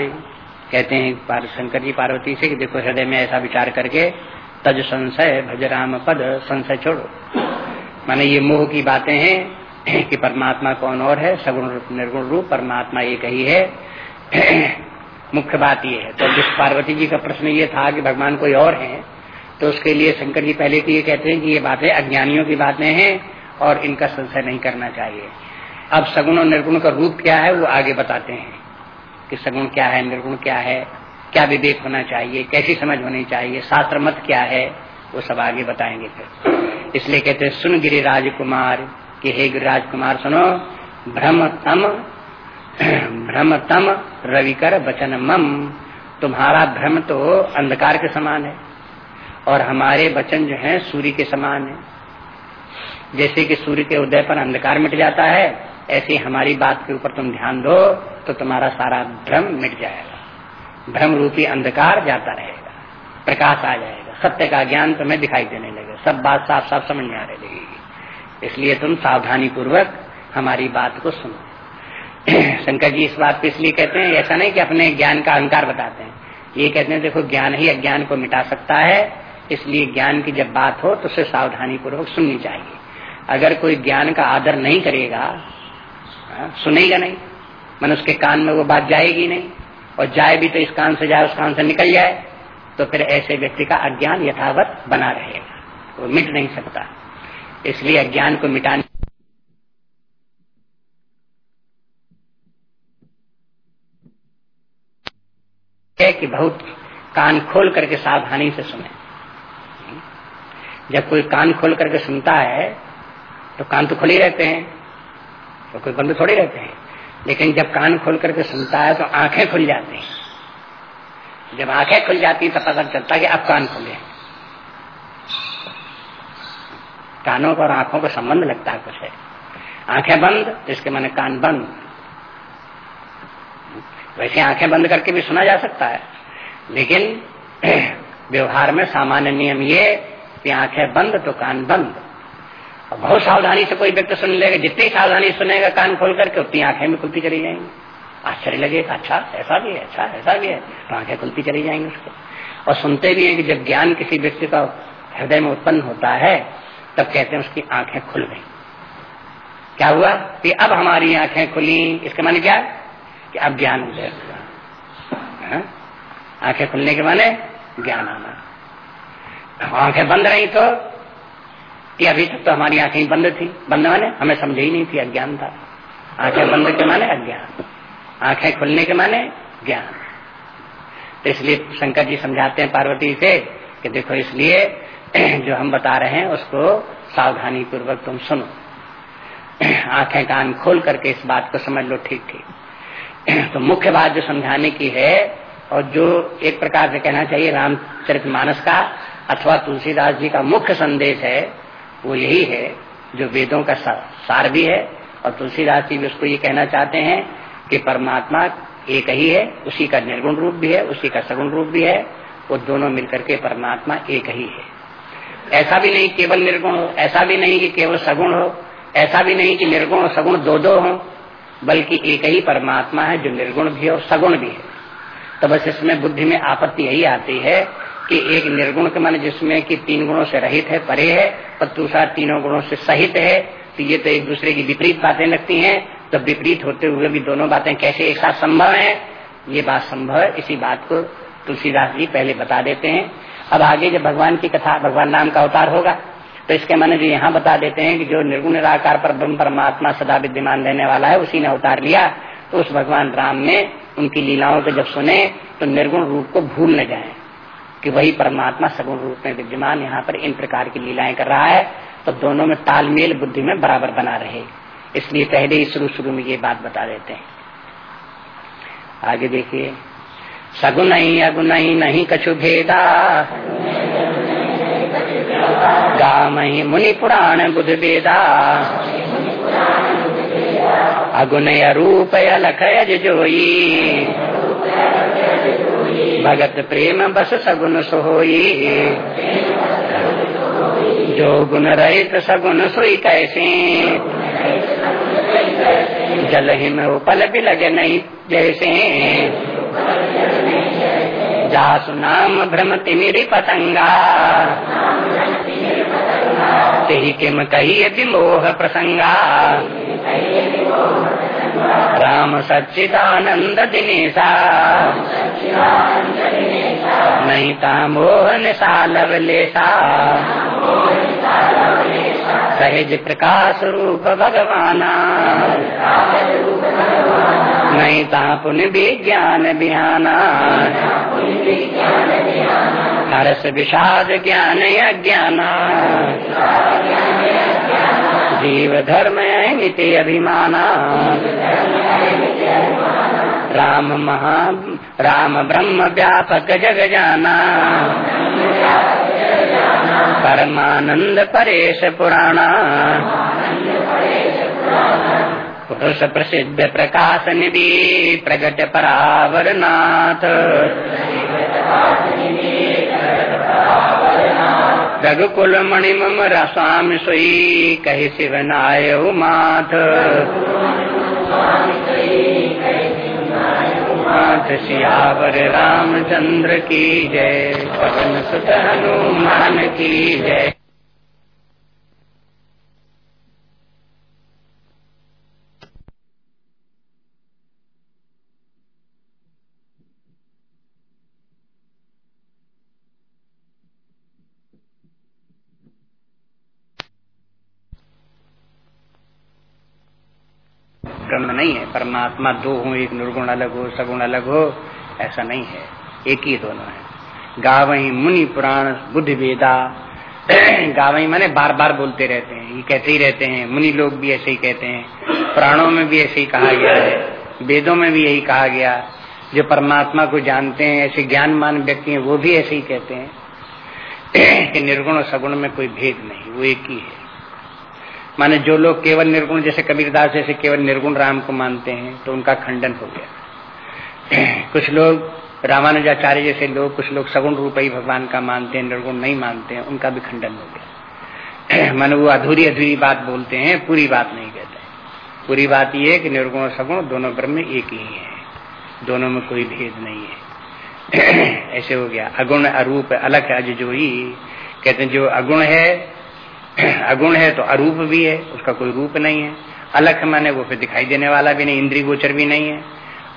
कहते हैं शंकर जी पार्वती से कि देखो हृदय में ऐसा विचार करके तज संशय, भज राम पद, संशय छोड़ो। माने ये मोह की बातें हैं कि परमात्मा कौन और है? सगुण रूप, निर्गुण रूप, परमात्मा एक ही है। मुख्य बात ये है। तो जिस पार्वती जी का प्रश्न ये था कि भगवान कोई और है तो उसके लिए शंकर जी पहले तो ये कहते हैं कि ये बातें अज्ञानियों की बातें हैं और इनका संशय नहीं करना चाहिए। अब सगुण और निर्गुण का रूप क्या है वो आगे बताते हैं कि सगुण क्या है, निर्गुण क्या है। क्या विवेक होना चाहिए, कैसी समझ होनी चाहिए, शास्त्र मत क्या है, वो सब आगे बताएँगे फिर। इसलिए कहते हैं, सुन गिरी राजकुमार, कि हे गिरिराज कुमार सुनो भ्रम तम भ्रम तम रविकर बचन मम तुम्हारा भ्रम तो अंधकार के समान है, और हमारे वचन जो है, सूर्य के समान है। जैसे कि सूर्य के उदय पर अंधकार मिट जाता है, ऐसी हमारी बात के ऊपर तुम ध्यान दो तो तुम्हारा सारा भ्रम मिट जाएगा। भ्रम रूपी अंधकार जाता रहेगा। प्रकाश आ जाएगा। सत्य का ज्ञान तुम्हें दिखाई देने लगेगा। सब बात साफ़ साफ़ समझ में आने लगेगी इसलिए तुम सावधानी पूर्वक हमारी बात को सुनो। शंकर जी इस बात को इसलिए कहते हैं ऐसा नहीं कि अपने ज्ञान का अहंकार बताते हैं। ये कहते हैं देखो ज्ञान ही अज्ञान को मिटा सकता है। इसलिए ज्ञान की जब बात हो तो उसे सावधानी पूर्वक सुननी चाहिए। अगर कोई ज्ञान का आदर नहीं करेगा हाँ, सुनेगा नहीं। मन उसके कान में वो बात जाएगी नहीं। और जाए भी तो इस कान से जाए, उस कान से निकल जाए तो फिर ऐसे व्यक्ति का अज्ञान यथावत बना रहेगा। वो मिट नहीं सकता। इसलिए अज्ञान को मिटाने कि बहुत कान खोल करके सावधानी से सुने। जब कोई कान खोल करके सुनता है तो कान तो खुले रहते हैं तो कोई बंद थोड़े रहते हैं। लेकिन जब कान खोल करके सुनता है तो आँखें खुल जाती हैं। जब आँखें खुल जाती तो पता चलता कि अब कान खुले कानों का और आँखों का संबंध लगता है कुछ है। आँखें बंद इसके माने कान बंद। वैसे आँखें बंद करके भी सुना जा सकता है, लेकिन व्यवहार में सामान्य नियम ये कि आँखें बंद तो कान बंद। और बहुत सावधानी से कोई व्यक्ति सुन लेगा, जितनी सावधानी सुनेगा, कान खोल करके उतनी आँखें भी खुलती चली जाएँगी। आश्चर्य लगेगा अच्छा ऐसा भी है अच्छा ऐसा भी है। तो आँखें खुलती चली जाएँगी उसको। और सुनते भी हैं कि जब ज्ञान किसी व्यक्ति का हृदय में उत्पन्न होता है, तब कहते हैं उसकी आँखें खुल गई। क्या हुआ? कि अब हमारी आँखें खुली। इसके माने क्या? कि अब ज्ञान उदय हुआ। हाँ? आँखें खुलने के माने ज्ञान आना। आँखें बंद रही तो कि अभी तक तो हमारी आँखें बंद थी। बंद माने? हमें समझ ही नहीं थी, अज्ञान था। आँखें बंद के माने अज्ञान? आँखें खुलने के माने ज्ञान? तो इसलिए शंकर जी समझाते हैं पार्वती से कि देखो इसलिए जो हम बता रहे हैं, उसको सावधानी पूर्वक तुम सुनो। आँखें कान खोल करके इस बात को समझ लो, ठीक ठीक। तो मुख्य बात जो समझाने की है, और जो एक प्रकार से कहना चाहिए रामचरित मानस का अथवा तुलसीदास जी का मुख्य संदेश है वो यही है जो वेदों का सार भी है और तुलसीदास जी भी उसको ये कहना चाहते हैं कि परमात्मा एक ही है, उसी का निर्गुण रूप भी है, उसी का सगुण रूप भी है, वो दोनों मिलकर के परमात्मा एक ही है। ऐसा भी नहीं केवल निर्गुण हो, ऐसा भी नहीं कि केवल सगुण हो, ऐसा भी नहीं कि निर्गुण और सगुण दो दो हो, बल्कि एक ही परमात्मा है जो निर्गुण भी है और सगुण भी है। तो बस इसमें बुद्धि में आपत्ति यही आती है कि एक निर्गुण के मन जिसमें कि तीन गुणों से रहित है, परे है और दूसरा तीनों गुणों से सहित है तो ये तो एक दूसरे की विपरीत बातें लगती हैं। तो विपरीत होते हुए भी दोनों बातें कैसे एक साथ संभव है? ये बात संभव है। इसी बात को तुलसीदास जी पहले बता देते हैं। अब आगे जब भगवान की कथा, भगवान नाम का अवतार होगा तो इसके मन जो यहाँ बता देते हैं कि जो निर्गुण निराकार पर ब्रह्म परमात्मा सदा विद्यमान रहने वाला है, उसी ने अवतार लिया। तो उस भगवान राम ने उनकी लीलाओं को जब सुने तो निर्गुण रूप को भूल न जाए कि वही परमात्मा सगुण रूप में विद्यमान यहाँ पर इन प्रकार की लीलाएँ कर रहा है तो दोनों में तालमेल बुद्धि में बराबर बना रहे। इसलिए पहले ही शुरू शुरू में ये बात बता देते हैं। आगे देखिए। सगुन ही अगुन ही नहीं कछु भेदा। गाम ही मुनि पुराण बुध वेदा अगुन रूप लख जोई। भगत प्रेम बस सगुन सोई। जो गुण रहित सगुन सोई कैसे? जल हिम उपल भी लगे नहीं जैसे। जासु नाम भ्रम तिमिर पतंगा तेहि किम कही मोह प्रसंगा। राम सच्चिदानंद दिनेशा। नहीं ता मोह निशा लवलेशा सहज प्रकाश रूप भगवाना। नहीं ता पुन विज्ञान बिहाना। हर्ष विषाद ज्ञान अज्ञाना। जीव धर्म नीति अभिमाना। राम महा, राम ब्रह्म व्यापक जग जाना परमानंद परेश पुराणा। पुरुष प्रसिद्ध प्रकाश निधि, प्रगट परावरनाथ। रघुकुल मणिमम रसाम सोई कही शिवनाय माथ। नाथ सियावर रामचंद्र की जय। पवन सुत हनुमान की जय ब्रह्म नहीं परमात्मा दो हो, एक निर्गुण अलग हो, सगुण अलग हो, ऐसा नहीं है। एक ही दोनों है। गावही मुनि पुराण बुद्ध वेदा गावही माने बार बार बोलते रहते हैं। ये कहते ही रहते हैं। मुनि लोग भी ऐसे ही कहते हैं। पुराणों में भी ऐसे ही कहा गया है। वेदों में भी यही कहा गया। जो परमात्मा को जानते हैं, ऐसे ज्ञानमान व्यक्ति हैं, वो भी ऐसे ही कहते हैं। कि निर्गुण और सगुण में कोई भेद नहीं, वो एक ही है। माने जो लोग केवल निर्गुण, जैसे कबीरदास जैसे केवल निर्गुण राम को मानते हैं तो उनका खंडन हो गया। कुछ लोग रामानुजाचार्य जैसे लोग, कुछ लोग सगुण रूप ही भगवान का मानते हैं, निर्गुण नहीं मानते हैं, उनका भी खंडन हो गया। माने वो अधूरी अधूरी बात बोलते हैं, पूरी बात नहीं कहते। पूरी बात ये है कि निर्गुण और सगुण दोनों ब्रह्म एक ही है। दोनों में कोई भेद नहीं है। ऐसे हो गया। अगुण अरूप अलग है अज जो ही कहते हैं जो अगुण है अगुण है तो अरूप भी है, उसका कोई रूप नहीं है। अलग माने वो फिर दिखाई देने वाला भी नहीं इंद्री गोचर भी नहीं है।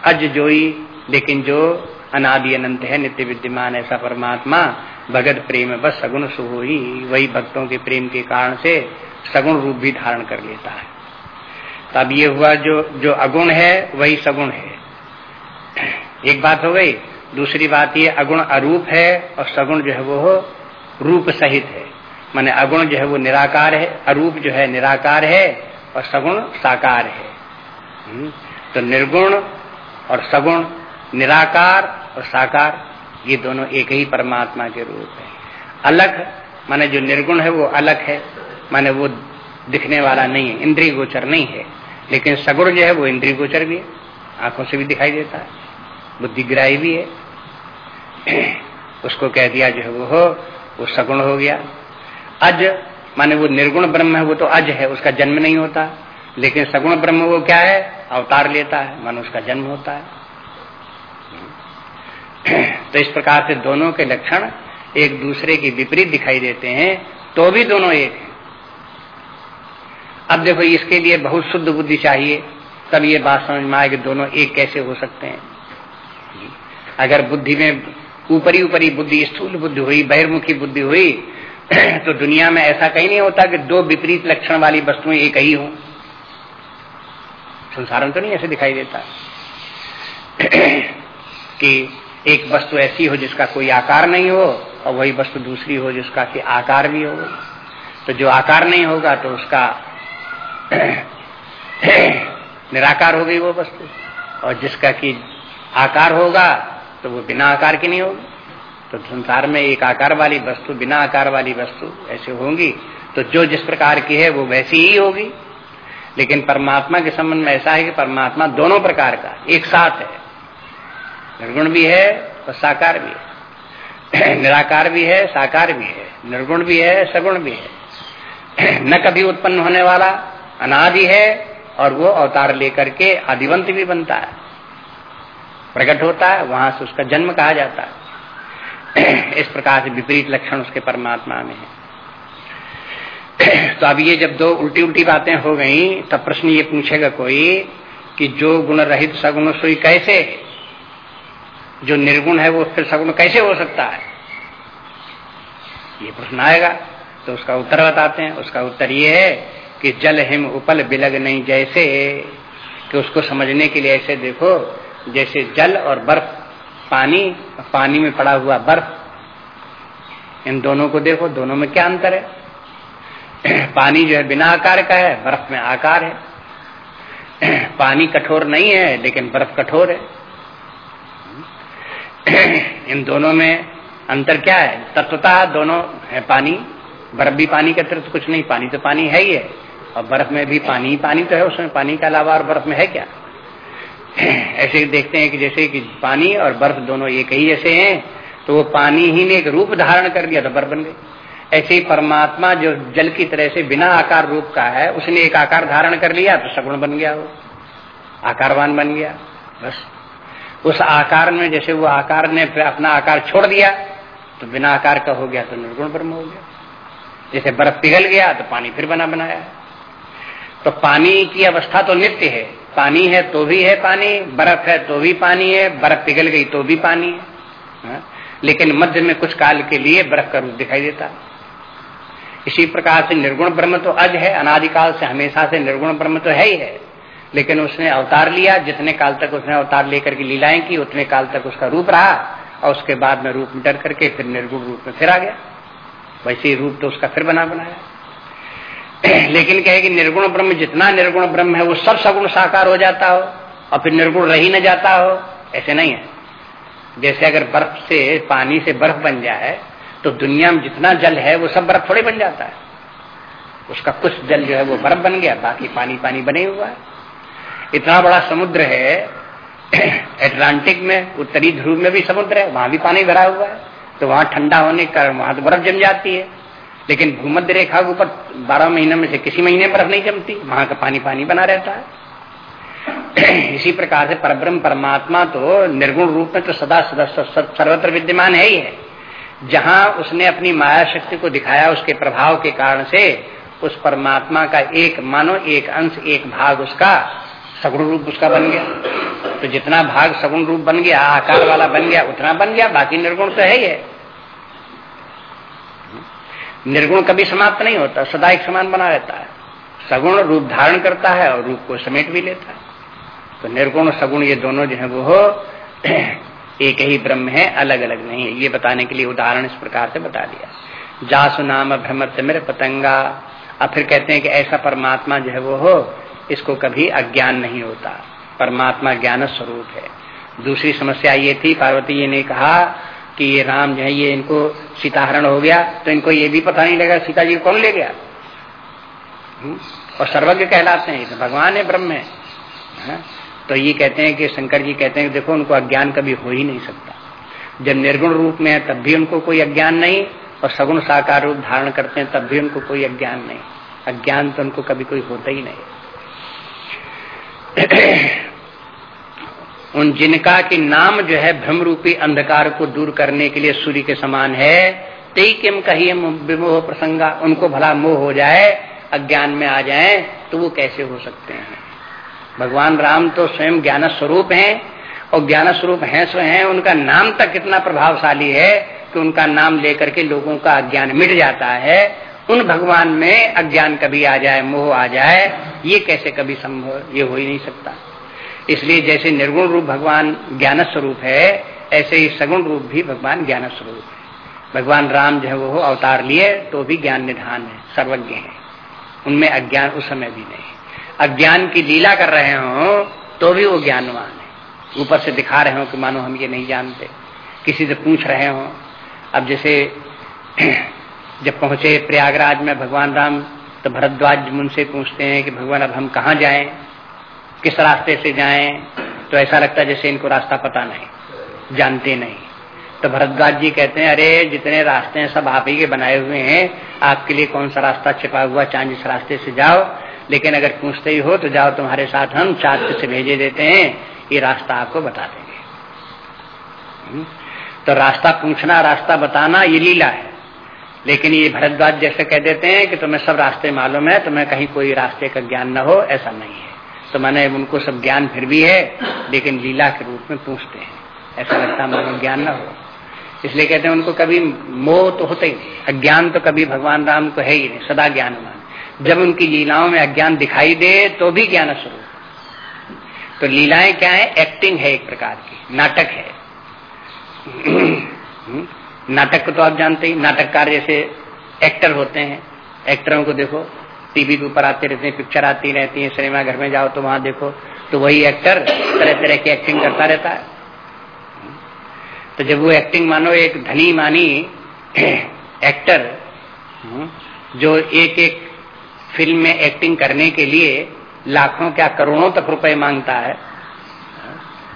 अज जोई, लेकिन जो अनादि अनंत है, नित्य विद्यमान ऐसा परमात्मा, भगत प्रेम बस सगुण सुहो ही। वही भक्तों के प्रेम के कारण से सगुण रूप भी धारण कर लेता है। तब ये हुआ जो जो अगुण है, वही सगुण है। एक बात हो गई, दूसरी बात ये, अगुण अरूप है और सगुण जो है वो रूप सहित है। माने अगुण जो है वो निराकार है अरूप जो है निराकार है और सगुण साकार है। हम्म, तो निर्गुण और सगुण निराकार और साकार ये दोनों एक ही परमात्मा के रूप है। अलग माने जो निर्गुण है वो अलग है माने वो दिखने वाला नहीं है इंद्रिय गोचर नहीं है। लेकिन सगुण जो है वो इंद्रिय गोचर भी है आँखों से भी दिखाई देता है बुद्धिग्राही भी है। उसको कह दिया जो है वो हो वो सगुण हो गया। अज, माने वो निर्गुण ब्रह्म है, वो तो अज है, उसका जन्म नहीं होता। लेकिन सगुण ब्रह्म वो क्या है? अवतार लेता है, मानो उसका जन्म होता है। तो इस प्रकार से दोनों के लक्षण एक दूसरे के विपरीत दिखाई देते हैं तो भी दोनों एक हैं। अब देखो, इसके लिए बहुत शुद्ध बुद्धि चाहिए, तब ये बात समझ में आए कि दोनों एक कैसे हो सकते हैं। अगर बुद्धि में ऊपरी ऊपरी बुद्धि, स्थूल बुद्धि हुई, बहिर्मुखी बुद्धि हुई तो दुनिया में ऐसा कहीं नहीं होता कि दो विपरीत लक्षण वाली वस्तुएँ एक ही हों। संसार में तो नहीं ऐसे दिखाई देता। कि एक वस्तु ऐसी हो जिसका कोई आकार नहीं हो और वही वस्तु दूसरी हो जिसका कि आकार भी हो। तो जो आकार नहीं होगा तो उसका निराकार हो गई वो वस्तु। और जिसका कि आकार होगा तो वो बिना आकार की नहीं होगी। तो संसार में एक आकार वाली वस्तु, बिना आकार वाली वस्तु ऐसे होंगी तो जो जिस प्रकार की है वो वैसी ही होगी। लेकिन परमात्मा के संबंध में ऐसा है कि परमात्मा दोनों प्रकार का, एक साथ है। निर्गुण भी है और साकार भी है। निराकार भी है, साकार भी है। निर्गुण भी है, सगुण भी है। न कभी उत्पन्न होने वाला अनादि है और वो अवतार लेकर के आदिवंत भी बनता है। प्रकट होता है, वहाँ से उसका जन्म कहा जाता है। इस प्रकार से विपरीत लक्षण उसके परमात्मा में है। तो अब ये जब दो उल्टी उल्टी बातें हो गई, तब प्रश्न ये पूछेगा कोई कि जो गुण रहित सगुण सोई कैसे? जो निर्गुण है वो फिर सगुण कैसे हो सकता है? ये प्रश्न आएगा तो उसका उत्तर बताते हैं। उसका उत्तर ये है कि जल हिम उपल बिलग नहीं जैसे, कि उसको समझने के लिए ऐसे देखो, जैसे जल और बर्फ़ पानी पानी में पड़ा हुआ बर्फ़। इन दोनों को देखो, दोनों में क्या अंतर है? पानी जो है बिना आकार का है, बर्फ़ में आकार है। पानी कठोर नहीं है, लेकिन बर्फ़ कठोर है। इन दोनों में अंतर क्या है? तत्वता दोनों है, पानी। बर्फ़ भी पानी के अतिरिक्त कुछ नहीं, पानी तो पानी है ही है। और बर्फ़ में भी पानी पानी तो है, उसमें पानी के अलावा और बर्फ़ में है क्या? ऐसे देखते हैं कि जैसे कि पानी और बर्फ़ दोनों एक ही जैसे हैं तो वो पानी ही ने एक रूप धारण कर दिया तो बर्फ़ बन गई। ऐसे ही परमात्मा जो जल की तरह से बिना आकार रूप का है, उसने एक आकार धारण कर लिया तो सगुण बन गया वो। आकारवान बन गया, बस। उस आकार में जैसे वो आकार ने अपना आकार छोड़ दिया तो बिना आकार का हो गया तो निर्गुण ब्रह्म हो गया। जैसे बर्फ़ पिघल गया तो पानी फिर बना बनाया। तो पानी की अवस्था तो नित्य है पानी है तो भी है पानी, बर्फ़ है तो भी पानी है, बर्फ़ पिघल गई तो भी पानी है। हा? लेकिन मध्य में कुछ काल के लिए बर्फ़ का रूप दिखाई देता। इसी प्रकार से निर्गुण ब्रह्म तो अज है, अनादिकाल से हमेशा से निर्गुण ब्रह्म तो है ही है। लेकिन उसने अवतार लिया, जितने काल तक उसने अवतार लेकर के लीलाएँ की, उतने काल तक उसका रूप रहा, और उसके बाद में रूप डर करके फिर निर्गुण रूप में फिर आ गया। वैसे रूप तो उसका फिर बना बनाया। लेकिन कहे कि निर्गुण ब्रह्म जितना निर्गुण ब्रह्म है, वो सब सगुण साकार हो जाता हो और फिर निर्गुण रही न जाता हो, ऐसे नहीं है। जैसे अगर बर्फ़ से, पानी से बर्फ़ बन जाए तो दुनिया में जितना जल है, वो सब बर्फ़ थोड़े बन जाता है। उसका कुछ जल जो है, वो बर्फ़ बन गया, बाकी पानी पानी बने हुआ है। इतना बड़ा समुद्र है, एटलांटिक में, उत्तरी ध्रुव में भी समुद्र है, वहाँ भी पानी भरा हुआ है। तो वहाँ ठंडा होने के कारण वहाँ तो बर्फ़ जम जाती है। लेकिन भूमध्य रेखा के ऊपर बारह महीने में से किसी महीने बर्फ़ नहीं जमती, वहाँ का पानी पानी बना रहता है। इसी प्रकार से परब्रह्म परमात्मा तो निर्गुण रूप में तो सदा सदा सर्वत्र विद्यमान है ही है। जहाँ उसने अपनी माया शक्ति को दिखाया, उसके प्रभाव के कारण से उस परमात्मा का एक मानो, एक अंश, एक भाग उसका सगुण रूप उसका बन गया। तो जितना भाग सगुण रूप बन गया, आकार वाला बन गया, उतना बन गया, बाकी निर्गुण तो है ही है। निर्गुण कभी समाप्त नहीं होता, सदा एक समान बना रहता है। सगुण रूप धारण करता है और रूप को समेट भी लेता है। तो निर्गुण सगुण ये दोनों जो है, वो एक ही ब्रह्म है अलग अलग नहीं है। ये बताने के लिए उदाहरण इस प्रकार से बता दिया। जासु नाम भ्रमत मेरे पतंगा। अब फिर कहते हैं कि ऐसा परमात्मा जो है, वो हो, इसको कभी अज्ञान नहीं होता। परमात्मा ज्ञान स्वरूप है। दूसरी समस्या ये थी, पार्वती जी ने कहा कि ये राम जो है, ये इनको सीताहरण हो गया तो इनको ये भी पता नहीं लगा, सीता जी कौन ले गया हम्म? और सर्वज्ञ कहलाते हैं तो भगवान है, ब्रह्म हाँ? तो ये कहते हैं कि, शंकर जी कहते हैं देखो, उनको अज्ञान कभी हो ही नहीं सकता जब निर्गुण रूप में है, तब भी उनको कोई अज्ञान नहीं, और सगुण साकार रूप धारण करते हैं, तब भी उनको कोई अज्ञान नहीं अज्ञान तो उनको कभी कोई होता ही नहीं उन जिनका की नाम जो है भ्रम रूपी अंधकार को दूर करने के लिए सूर्य के समान है तेई किम कही विमोह प्रसंगा, उनको भला मोह हो जाए, अज्ञान में आ जाए तो वो कैसे हो सकते हैं? भगवान राम तो स्वयं ज्ञान स्वरूप हैं, और ज्ञान स्वरूप है सो हैं, उनका नाम तक कितना प्रभावशाली है कि उनका नाम लेकर के लोगों का अज्ञान मिट जाता है। उन भगवान में अज्ञान कभी आ जाए, मोह आ जाए, ये कैसे कभी संभव, ये हो ही नहीं सकता। इसलिए जैसे निर्गुण रूप भगवान ज्ञान स्वरूप है, ऐसे ही सगुण रूप भी भगवान ज्ञान स्वरूप है। भगवान राम जो है वो अवतार लिए तो भी ज्ञान निधान है, सर्वज्ञ है। उनमें अज्ञान उस समय भी नहीं। अज्ञान की लीला कर रहे हो तो भी वो ज्ञानवान है। ऊपर से दिखा रहे हो कि मानो हम ये नहीं जानते। किसी से पूछ रहे हो। अब जैसे जब पहुँचे प्रयागराज में भगवान राम तो भरद्वाज मुन से पूछते हैं कि भगवान अब हम कहाँ जाएँ? किस रास्ते से जाएँ तो ऐसा लगता है जैसे इनको रास्ता पता नहीं, जानते नहीं। तो भरद्वाज जी कहते हैं, अरे, जितने रास्ते हैं सब आप ही के बनाए हुए हैं। आपके लिए कौन सा रास्ता छिपा हुआ, चाँद जिस रास्ते से जाओ। लेकिन अगर पूछते ही हो तो जाओ तुम्हारे साथ हम चाँद से भेजे देते हैं। ये रास्ता आपको बता देंगे। हम्म? तो रास्ता पूछना, रास्ता बताना, ये लीला है। लेकिन ये भरद्वाज जैसे कह देते हैं कि तुम्हें सब रास्ते मालूम है, तुम्हें कहीं कोई रास्ते का ज्ञान न हो, ऐसा नहीं है। तो मैंने उनको सब ज्ञान फिर भी है, लेकिन लीला के रूप में पूछते हैं। ऐसा लगता है मेरे ज्ञान न हो। इसलिए कहते हैं उनको कभी मोह तो होता ही नहीं अज्ञान तो कभी भगवान राम को है ही नहीं, सदा ज्ञानवान। जब उनकी लीलाओं में अज्ञान दिखाई दे तो भी ज्ञान स्वरूप तो लीलाएँ क्या है? एक्टिंग है एक प्रकार की। नाटक है। नाटक को तो आप जानते ही नाटककार जैसे एक्टर होते हैं। एक्टरों को देखो टीवी के ऊपर आते रहते हैं पिक्चर आती रहती है सिनेमा घर में जाओ तो वहाँ देखो। तो वही एक्टर तरह तरह की एक्टिंग करता रहता है। तो जब वो एक्टिंग मानो, एक धनी मानी एक्टर जो एक एक फ़िल्म में एक्टिंग करने के लिए लाखों क्या करोड़ों तक रुपए माँगता है।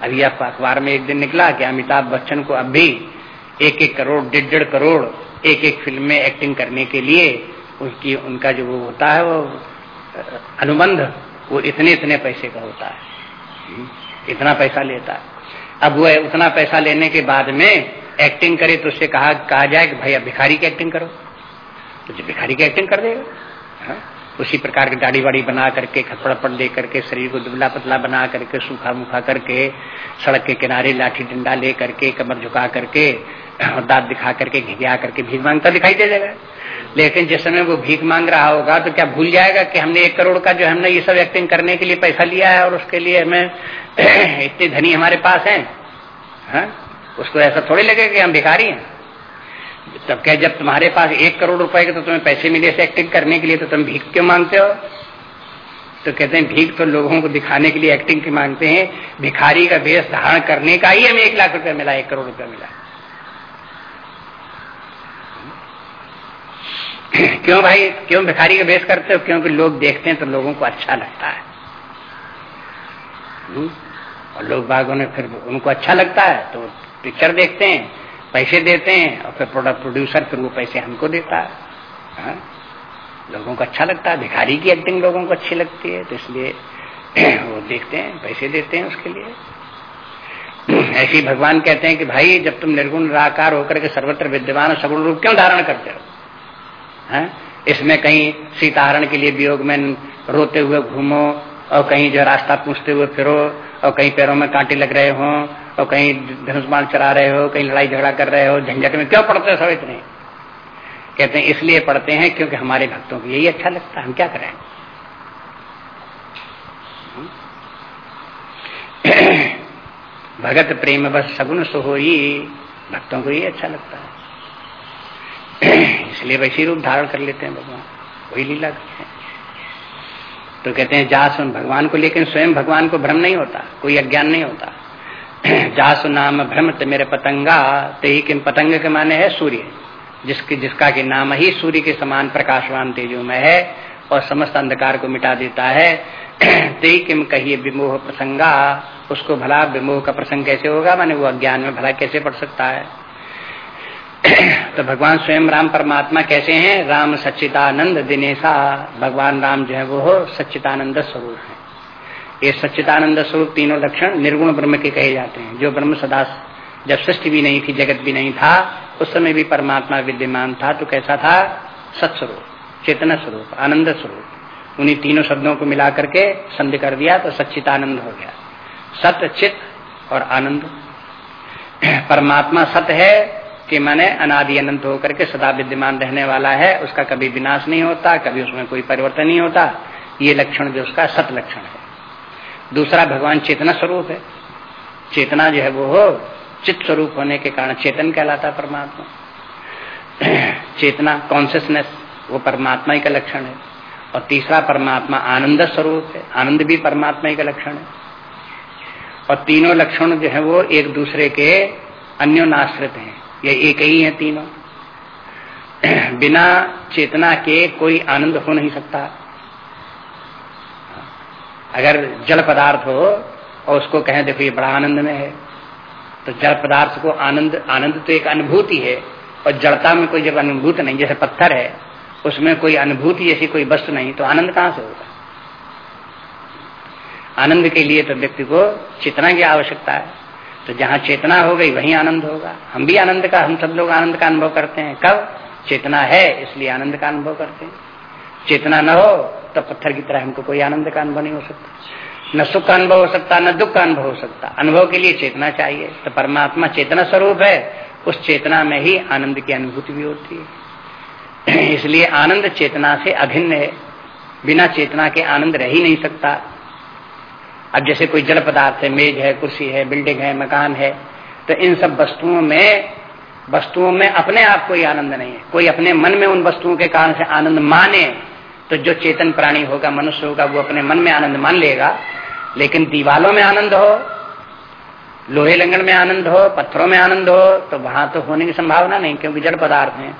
अभी आप अखबार में एक दिन निकला कि अमिताभ बच्चन को अब भी एक एक करोड़ डेढ़ डेढ़ करोड़ एक एक फ़िल्म में एक्टिंग करने के लिए उसकी उनका जो वो होता है वो, अनुबंध, वो इतने इतने पैसे का होता है। इतना पैसा लेता है। अब वो उतना पैसा लेने के बाद में एक्टिंग करे तो उससे कहा कहा जाए कि भैया भिखारी की एक्टिंग करो। तो जो भिखारी की एक्टिंग कर देगा। हाँ? उसी प्रकार की दाढ़ी वाड़ी बना करके खपड़पट दे करके, शरीर को दुबला पतला बना करके सूखा मुखा करके, सड़क के किनारे लाठी डंडा ले करके, कमर झुका करके, दांत दिखा करके, घिघिया करके, भीख माँगता दिखाई दे जाएगा। लेकिन जिस समय वो भीख मांग रहा होगा तो क्या भूल जाएगा कि हमने एक करोड़ का जो हमने ये सब एक्टिंग करने के लिए पैसा लिया है और उसके लिए हमें इतने धनी हमारे पास है? हा? उसको ऐसा थोड़ी लगेगा कि हम भिखारी हैं। तब क्या जब तुम्हारे पास एक करोड़ रुपए के तो तुम्हें पैसे मिले से एक्टिंग करने के लिए तो तुम भीख क्यों मांगते हो? तो कहते हैं, भीख तो लोगों को दिखाने के लिए एक्टिंग की मांगते हैं। भिखारी का वेश धारण करने का ही हमें एक लाख रुपया मिला, एक करोड़ रुपया मिला। क्यों भाई? क्यों भिखारी का वेश करते हो? क्योंकि लोग देखते हैं तो लोगों को अच्छा लगता है। हम्म? और लोग बागों ने फिर उनको अच्छा लगता है तो पिक्चर देखते हैं। पैसे देते हैं और फिर प्रोडक्ट प्रोड्यूसर फिर वो पैसे हमको देता है। हा? लोगों को अच्छा लगता है, भिखारी की एक्टिंग लोगों को अच्छी लगती है तो इसलिए वो देखते हैं, पैसे देते हैं उसके लिए। ऐसे ही भगवान कहते हैं कि भाई, जब तुम निर्गुण निराकार होकर के सर्वत्र विद्यमान सगुण रूप क्यों धारण करते हो? है? इसमें कहीं सीताहरण के लिए वियोग में रोते हुए घूमो, और कहीं जो रास्ता पूछते हुए फिरो, और कहीं पैरों में कांटे लग रहे हो और कहीं धनुष बाण चला रहे हो, कहीं लड़ाई झगड़ा कर रहे हो, झंझट में क्यों पढ़ते सब इतने? कहते हैं, इसलिए पढ़ते हैं क्योंकि हमारे भक्तों को यही अच्छा लगता है, हम क्या करें? भगत प्रेम बस सगुन सोहोई, भक्तों को ये अच्छा लगता है। इसलिए वैसी रूप धारण कर लेते हैं भगवान, वही लीला करते हैं। तो कहते हैं जा सुन भगवान को लेकिन स्वयं भगवान को भ्रम नहीं होता, कोई अज्ञान नहीं होता। जासु नाम भ्रम मेरे पतंगा, ते ही किम पतंग के माने है? सूर्य। जिसके, जिसका के नाम ही सूर्य के समान प्रकाशवान तेजो में है और समस्त अंधकार को मिटा देता है। ते ही किम कहिए विमोह प्रसंगा, उसको भला विमोह का प्रसंग कैसे होगा? माने वो अज्ञान में भला कैसे पड़ सकता है? तो भगवान स्वयं राम परमात्मा कैसे हैं? राम सच्चिदानंद दिनेशा। भगवान राम जो है वो सच्चिदानंद स्वरूप है। ये सच्चिदानंद स्वरूप तीनों लक्षण निर्गुण ब्रह्म के कहे जाते हैं। जो ब्रह्म सदा जब सृष्टि भी नहीं थी, जगत भी नहीं था, उस समय भी परमात्मा विद्यमान था तो कैसा था? सत्स्वरूप, चेतना स्वरूप, आनंद स्वरूप। उन्हीं तीनों शब्दों को मिला करके संधि कर दिया तो सच्चिदानंद हो गया। सत्य चित और आनंद। परमात्मा सत्य है कि मैंने अनादि अनंत होकर के सदा विद्यमान रहने वाला है, उसका कभी विनाश नहीं होता, कभी उसमें कोई परिवर्तन नहीं होता। ये लक्षण जो उसका सत लक्षण है। दूसरा भगवान चेतना स्वरूप है। चेतना जो है वो हो चित्त स्वरूप होने के कारण चेतन कहलाता है परमात्मा। चेतना कॉन्सियसनेस वो परमात्मा ही का लक्षण है। और तीसरा परमात्मा आनंद स्वरूप है। आनंद भी परमात्मा ही का लक्षण है। और तीनों लक्षण जो है वो एक दूसरे के अन्योनाश्रित हैं। ये एक ही है तीनों। बिना चेतना के कोई आनंद हो नहीं सकता। अगर जल पदार्थ हो और उसको कहें, देखो ये बड़ा आनंद में है। तो जल पदार्थ को आनंद आनंद तो एक अनुभूति है, और जड़ता में कोई जब अनुभूत नहीं, जैसे पत्थर है, उसमें कोई अनुभूति जैसी कोई वस्तु नहीं तो आनंद कहाँ से होगा? आनंद के लिए तो व्यक्ति को चेतना की आवश्यकता है। तो जहाँ चेतना हो गई, वहीं आनंद होगा। हम भी आनंद का, हम सब लोग आनंद का अनुभव करते हैं। कब? चेतना है, इसलिए आनंद का अनुभव करते हैं। चेतना न हो तो पत्थर की तरह हमको कोई आनंद का अनुभव नहीं हो सकता। न सुख का अनुभव हो सकता, न दुख का अनुभव हो सकता। अनुभव के लिए चेतना चाहिए। तो परमात्मा चेतना स्वरूप है, उस चेतना में ही आनंद की अनुभूति भी होती है। इसलिए आनंद चेतना से अभिन्न है। बिना चेतना के आनंद रह ही नहीं सकता। अब जैसे कोई जल पदार्थ है, मेज है, कुर्सी है, बिल्डिंग है, मकान है तो इन सब वस्तुओं में वस्तुओं में अपने आप कोई आनंद नहीं है। कोई अपने मन में उन वस्तुओं के कारण से आनंद माने तो जो चेतन प्राणी होगा, मनुष्य होगा, वो अपने मन में आनंद मान लेगा। लेकिन दीवालों में आनंद हो, लोहे लंगन में आनंद हो, पत्थरों में आनंद हो तो वहाँ तो होने की संभावना नहीं, क्योंकि जड़ पदार्थ है।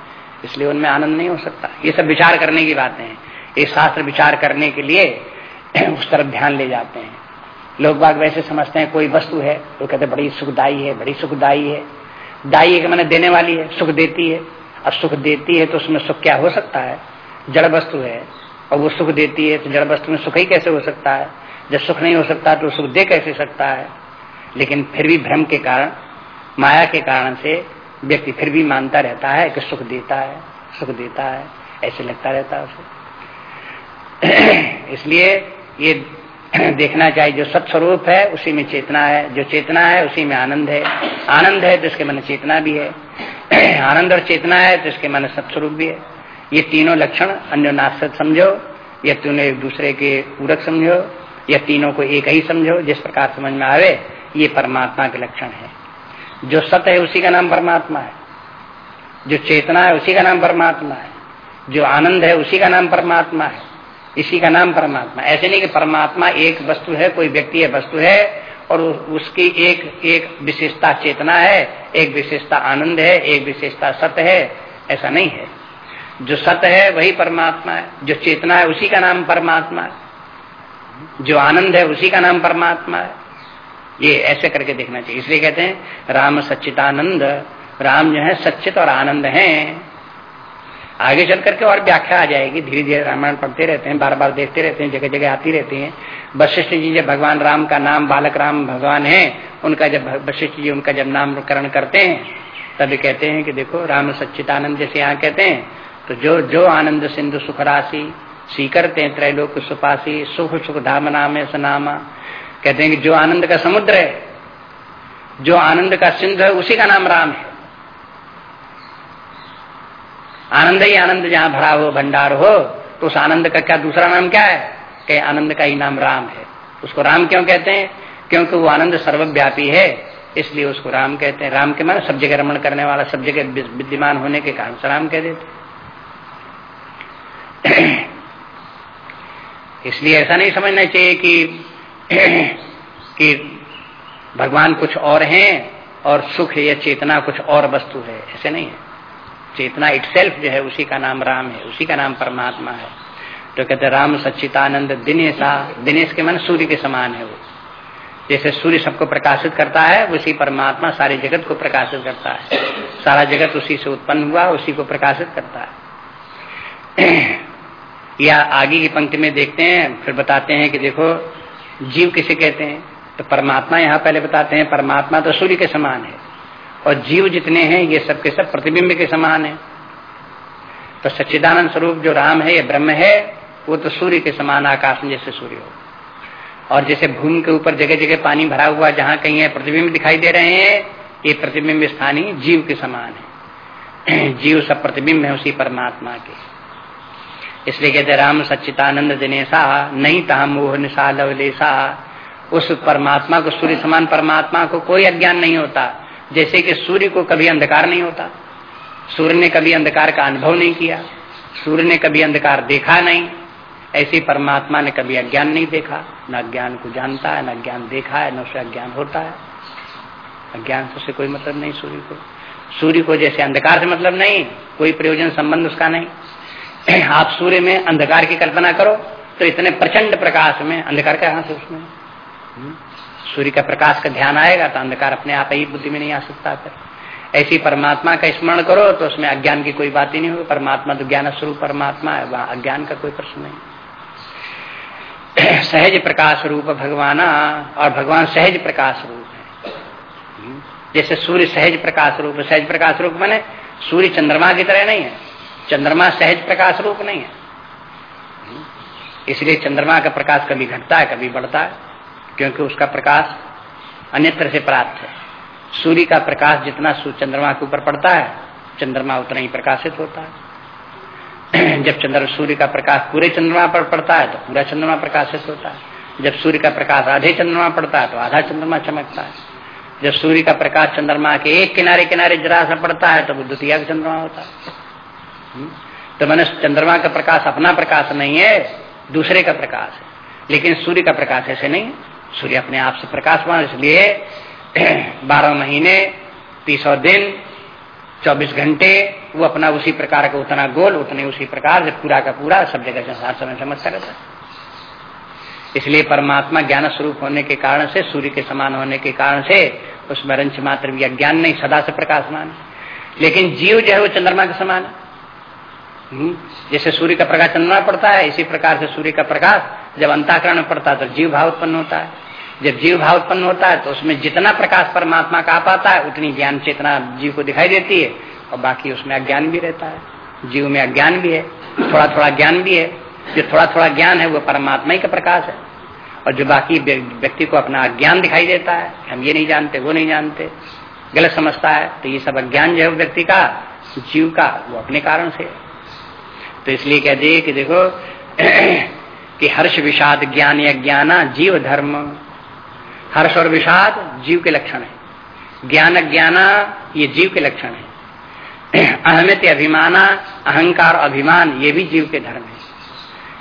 इसलिए उनमें आनंद नहीं हो सकता। ये सब विचार करने की बातें हैं। ये शास्त्र विचार करने के लिए उस तरफ़ ध्यान ले जाते हैं। लोग बाग वैसे समझते हैं, कोई वस्तु है तो कहते बड़ी सुखदाई है, बड़ी सुखदाई है। दाई एक मैंने देने वाली है, सुख देती है। अब सुख देती है तो उसमें सुख क्या हो सकता है? जड़ वस्तु है। और वो सुख देती है तो जड़ वस्तु में सुख ही कैसे हो सकता है? जब सुख नहीं हो सकता तो सुख दे कैसे सकता है? लेकिन फिर भी भ्रम के कारण, माया के कारण से व्यक्ति फिर भी मानता रहता है कि सुख देता है, सुख देता है, ऐसे लगता रहता है उसे। इसलिए ये देखना चाहिए, जो सत्स्वरूप है, उसी में चेतना है, जो चेतना है, उसी में आनंद है। आनंद है तो इसके मन चेतना भी है। आनंद और चेतना है तो इसके मन सत्स्वरूप भी है। ये तीनों लक्षण अन्य नाशक समझो, या तीनों एक दूसरे के पूरक समझो, या तीनों को एक ही समझो, जिस प्रकार समझ में आवे, ये परमात्मा के लक्षण है। जो सत्य है उसी का नाम परमात्मा है। जो चेतना है उसी का नाम परमात्मा है। जो आनंद है उसी का नाम परमात्मा है। इसी का नाम परमात्मा। ऐसे नहीं कि परमात्मा एक वस्तु है, कोई व्यक्ति है वस्तु है, और उसकी एक एक विशेषता चेतना है, एक विशेषता आनंद है, एक विशेषता सत्य है, ऐसा नहीं है। जो सत है वही परमात्मा है, जो चेतना है उसी का नाम परमात्मा है, जो आनंद है उसी का नाम परमात्मा है। ये ऐसे करके देखना चाहिए। इसलिए कहते हैं, राम सच्चितानंद राम जो है सच्चित और आनंद है। आगे चल करके और व्याख्या आ जाएगी। धीरे धीरे रामायण पढ़ते रहते हैं बार बार देखते रहते हैं जगह जगह आती रहती हैं। वशिष्ठ जी जब भगवान राम का नाम, बालक राम भगवान है, उनका जब वशिष्ठ जी उनका जब नामकरण करते हैं, तभी कहते हैं कि देखो, राम सच्चिदानंद जैसे यहाँ कहते हैं तो जो जो आनंद सिंधु सुख राशि सीकरते त्रैलोक सुपासी, सुख सुख धाम नाम सनामा। कहते हैं कि जो आनंद का समुद्र है, जो आनंद का सिंधु है, उसी का नाम राम है। आनंद ही आनंद जहाँ भरा हो, भंडार हो तो उस आनंद का क्या दूसरा नाम क्या है? कि आनंद का ही नाम राम है। उसको राम क्यों कहते हैं? क्योंकि वो आनंद सर्वव्यापी है, इसलिए उसको राम कहते हैं। राम के मान सब जगह रमण करने वाला, सब जगह विद्यमान होने के कारण से राम कह देते इसलिए ऐसा नहीं समझना चाहिए कि कि भगवान कुछ और हैं और सुख या चेतना कुछ और वस्तु है, ऐसे नहीं है। चेतना इटसेल्फ जो है, उसी का नाम राम है, उसी का नाम परमात्मा है। तो कहते राम सच्चितानंद दिनेशा, दिनेश के मन सूर्य के समान है वो। जैसे सूर्य सबको प्रकाशित करता है, उसी परमात्मा सारे जगत को प्रकाशित करता है। सारा जगत उसी से उत्पन्न हुआ, उसी को प्रकाशित करता है। या आगे की पंक्ति में देखते हैं, फिर बताते हैं कि देखो, जीव किसे कहते हैं? तो परमात्मा यहाँ पहले बताते हैं, परमात्मा तो सूर्य के समान है। और जीव जितने हैं, ये सब के सब प्रतिबिंब के समान है। तो सच्चिदानंद स्वरूप जो राम है ये ब्रह्म है, वो तो सूर्य के समान आकाश में जैसे सूर्य हो। और जैसे भूमि के ऊपर जगह जगह पानी भरा हुआ जहाँ कहीं है, प्रतिबिंब दिखाई दे रहे हैं, ये प्रतिबिंब स्थानीय जीव के समान है। जीव सब प्रतिबिंब है उसी परमात्मा के। इसलिए कहते, राम सच्चिदानंद दिनेशा नहीं तहा मोह निशा लवलेशा उस परमात्मा को, सूर्य समान परमात्मा को कोई अज्ञान नहीं होता, जैसे कि सूर्य को कभी अंधकार नहीं होता। सूर्य ने कभी अंधकार का अनुभव नहीं किया, सूर्य ने कभी अंधकार देखा नहीं, ऐसे परमात्मा ने कभी अज्ञान नहीं देखा। न अज्ञान को जानता है, न ज्ञान देखा है, न उसे अज्ञान होता है। अज्ञान से कोई मतलब नहीं सूर्य को। सूर्य को जैसे अंधकार से मतलब नहीं, कोई प्रयोजन संबंध उसका नहीं। आप सूर्य में अंधकार की कल्पना करो तो इतने प्रचंड प्रकाश में, अंधकार का से उसमें। हम्म? सूर्य का प्रकाश का ध्यान आएगा तो अंधकार अपने आप ही बुद्धि में नहीं आ सकता फिर। ऐसी परमात्मा का स्मरण करो तो उसमें अज्ञान की कोई बात ही नहीं होगी। परमात्मा तो ज्ञान स्वरूप परमात्मा है, वहाँ अज्ञान का कोई प्रश्न नहीं। सहज प्रकाश रूप भगवान, और भगवान सहज प्रकाश रूप है। जैसे सूर्य सहज प्रकाश रूप, सहज प्रकाश रूप मैंने, सूर्य चंद्रमा की तरह नहीं है। चंद्रमा सहज प्रकाश रूप नहीं है। इसलिए चंद्रमा का प्रकाश कभी घटता है, कभी बढ़ता है, क्योंकि उसका प्रकाश अन्यत्र से प्राप्त है। सूर्य का प्रकाश जितना चंद्रमा के ऊपर पड़ता है, चंद्रमा उतना ही प्रकाशित होता है। जब चंद्र सूर्य का प्रकाश पूरे चंद्रमा पर पड़ता है तो पूरा चंद्रमा प्रकाशित होता है। जब सूर्य का प्रकाश आधे चंद्रमा पड़ता है तो आधा चंद्रमा चमकता है। जब सूर्य का प्रकाश चंद्रमा के एक किनारे किनारे जरा सा पड़ता है तो वो द्वितीय चंद्रमा होता है? तो मैंने चंद्रमा का प्रकाश अपना प्रकाश नहीं है दूसरे का प्रकाश है। लेकिन सूर्य का प्रकाश ऐसे नहीं सूर्य अपने आप से प्रकाशवान इसलिए बारह महीने तीसों दिन चौबीस घंटे वो अपना उसी प्रकार का उतना गोल उतने उसी प्रकार से पूरा का पूरा सब जगह संसार समय समझता रहता है। इसलिए परमात्मा ज्ञान स्वरूप होने के कारण से सूर्य के समान होने के कारण से उसमें रंच मात्र भी अज्ञान नहीं सदा से प्रकाशमान लेकिन जीव जो है वो चंद्रमा के समान है। हम्म, जैसे सूर्य का प्रकाश चंद्रमा पड़ता है, इसी प्रकार से सूर्य का प्रकाश जब अंताकरण में पड़ता है तो जीव भाव उत्पन्न होता है। जब जीव भाव उत्पन्न होता है तो उसमें जितना प्रकाश परमात्मा का आ पाता है, उतनी ज्ञान चेतना जीव को दिखाई देती है, और बाकी उसमें अज्ञान भी रहता है। जीव में अज्ञान भी है थोड़ा थोड़ा ज्ञान भी है। जो थोड़ा थोड़ा ज्ञान है, वो परमात्मा ही का प्रकाश है। और जो बाकी व्यक्ति को अपना अज्ञान दिखाई देता है, हम ये नहीं जानते, वो नहीं जानते, गलत समझता है तो ये सब अज्ञान जो है व्यक्ति का, जीव का, वो अपने कारण से तो इसलिए कह दिए कि देखो, कि हर्ष, विषाद, ज्ञान या ज्ञाना जीव धर्म। हर्ष और विषाद जीव के लक्षण है। ज्ञान, ज्ञाना ये जीव के लक्षण है। अहमित अभिमाना, अहंकार, अभिमान, ये भी जीव के धर्म है।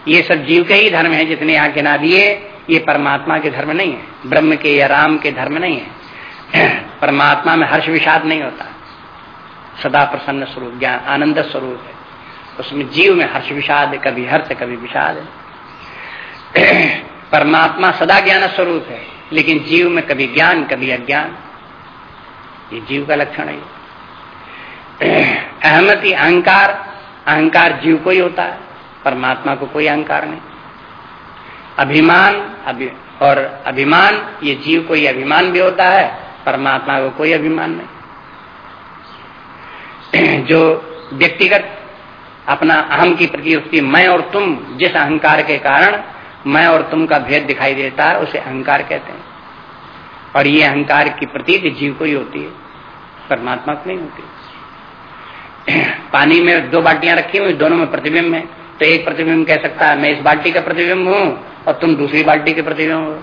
ये सब जीव के ही धर्म है जितने यहाँ गिना दिए, ये परमात्मा के धर्म नहीं है। ब्रह्म के या राम के धर्म नहीं है। परमात्मा में हर्ष, विषाद नहीं होता। सदा प्रसन्न स्वरूप, ज्ञान, आनंद स्वरूप है। उसमें जीव में हर्ष विषाद कभी हर्ष कभी विषाद परमात्मा सदा ज्ञान स्वरूप है लेकिन जीव में कभी ज्ञान कभी अज्ञान। ये जीव का लक्षण है। अहमति अहंकार अहंकार जीव को ही होता है परमात्मा को कोई अहंकार नहीं। अभिमान अभि, और अभिमान ये जीव को ही अभिमान भी होता है परमात्मा को कोई अभिमान नहीं। जो व्यक्तिगत अपना अहम की प्रति मैं और तुम, जिस अहंकार के कारण मैं और तुम का भेद दिखाई देता है, उसे अहंकार कहते हैं। और ये अहंकार की प्रतीक जीव को ही होती है, परमात्मा को नहीं होती। पानी में दो बाल्टियाँ रखी हुई, दोनों में प्रतिबिंब है तो एक प्रतिबिंब कह सकता है, मैं इस बाल्टी का प्रतिबिंब हूँ, और तुम दूसरी बाल्टी के प्रतिबिंब हो।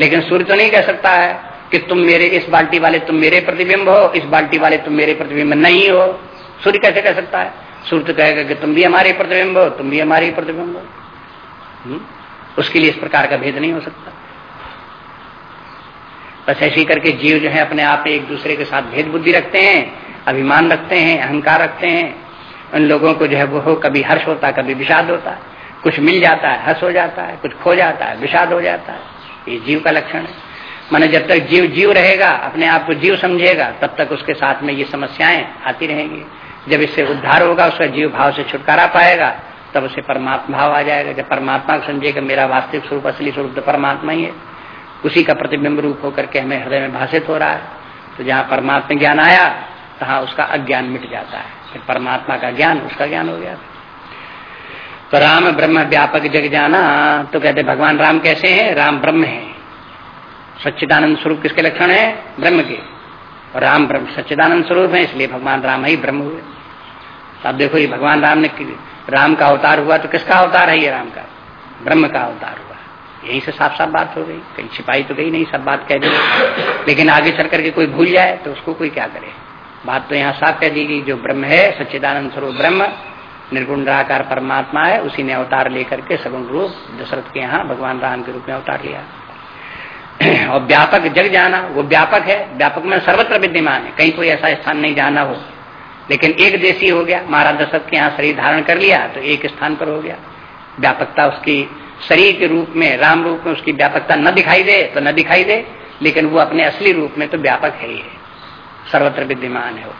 लेकिन सूर्य तो नहीं कह सकता है कि तुम मेरे, इस बाल्टी वाले तुम मेरे प्रतिबिंब हो, इस बाल्टी वाले तुम मेरे प्रतिबिंब नहीं हो। सूर्य कैसे कह सकता है? सूर्य कहेगा कि तुम भी हमारे प्रतिबिंब हो, तुम भी हमारे प्रतिबिंब हो। हम्म? उसके लिए इस प्रकार का भेद नहीं हो सकता। बस ऐसे करके जीव जो है अपने आप एक दूसरे के साथ भेद बुद्धि रखते हैं, अभिमान रखते हैं, अहंकार रखते हैं। उन लोगों को जो है वो कभी हर्ष होता, कभी विषाद होता। कुछ मिल जाता है, हर्ष हो जाता है, कुछ खो जाता है, विषाद हो जाता है। ये जीव का लक्षण है। माने जब तक जीव जीव रहेगा, अपने आप को जीव समझेगा, तब तक उसके साथ में ये समस्याएँ आती रहेंगी। जब इससे उद्धार होगा, उसका जीव भाव से छुटकारा पाएगा, तब उसे परमात्मा भाव आ जाएगा। जब परमात्मा को समझेगा मेरा वास्तविक स्वरूप, असली स्वरूप तो परमात्मा ही है। उसी का प्रतिबिंब रूप होकर के हमें हृदय में भाषित हो रहा है। तो जहाँ परमात्मा ज्ञान आया, तहाँ उसका अज्ञान मिट जाता है। फिर परमात्मा का ज्ञान, उसका ज्ञान हो गया। तो राम ब्रह्म व्यापक जग जाना तो कहते भगवान राम कैसे हैं? राम ब्रह्म है। सच्चिदानंद स्वरूप किसके लक्षण है? ब्रह्म के। और राम ब्रह्म सच्चिदानंद स्वरूप है, इसलिए भगवान राम ही ब्रह्म हुए। अब देखो ये भगवान राम ने राम का अवतार हुआ तो किसका अवतार है ये राम का? ब्रह्म का अवतार हुआ। यहीं से साफ़ साफ़ बात हो गई। कहीं छिपाई तो गई नहीं, सब बात कह दी। लेकिन आगे चल करके कोई भूल जाए तो उसको कोई क्या करे? बात तो यहाँ साफ़ कह दी गई, जो ब्रह्म है, सच्चिदानंद स्वरूप ब्रह्म निर्गुण निराकार परमात्मा है, उसी ने अवतार लेकर के सगुण रूप दशरथ के यहाँ भगवान राम के रूप में अवतार लिया। और व्यापक जग जाना, वो व्यापक है। व्यापक में सर्वत्र विद्यमान है। कहीं कोई ऐसा स्थान नहीं जाना हो। लेकिन एक देशी हो गया महाराज दशरथ के यहाँ शरीर धारण कर लिया तो एक स्थान पर हो गया। व्यापकता उसकी शरीर के रूप में राम रूप में उसकी व्यापकता न दिखाई दे तो न दिखाई दे लेकिन वो अपने असली रूप में तो व्यापक है ही है। सर्वत्र विद्यमान है वो।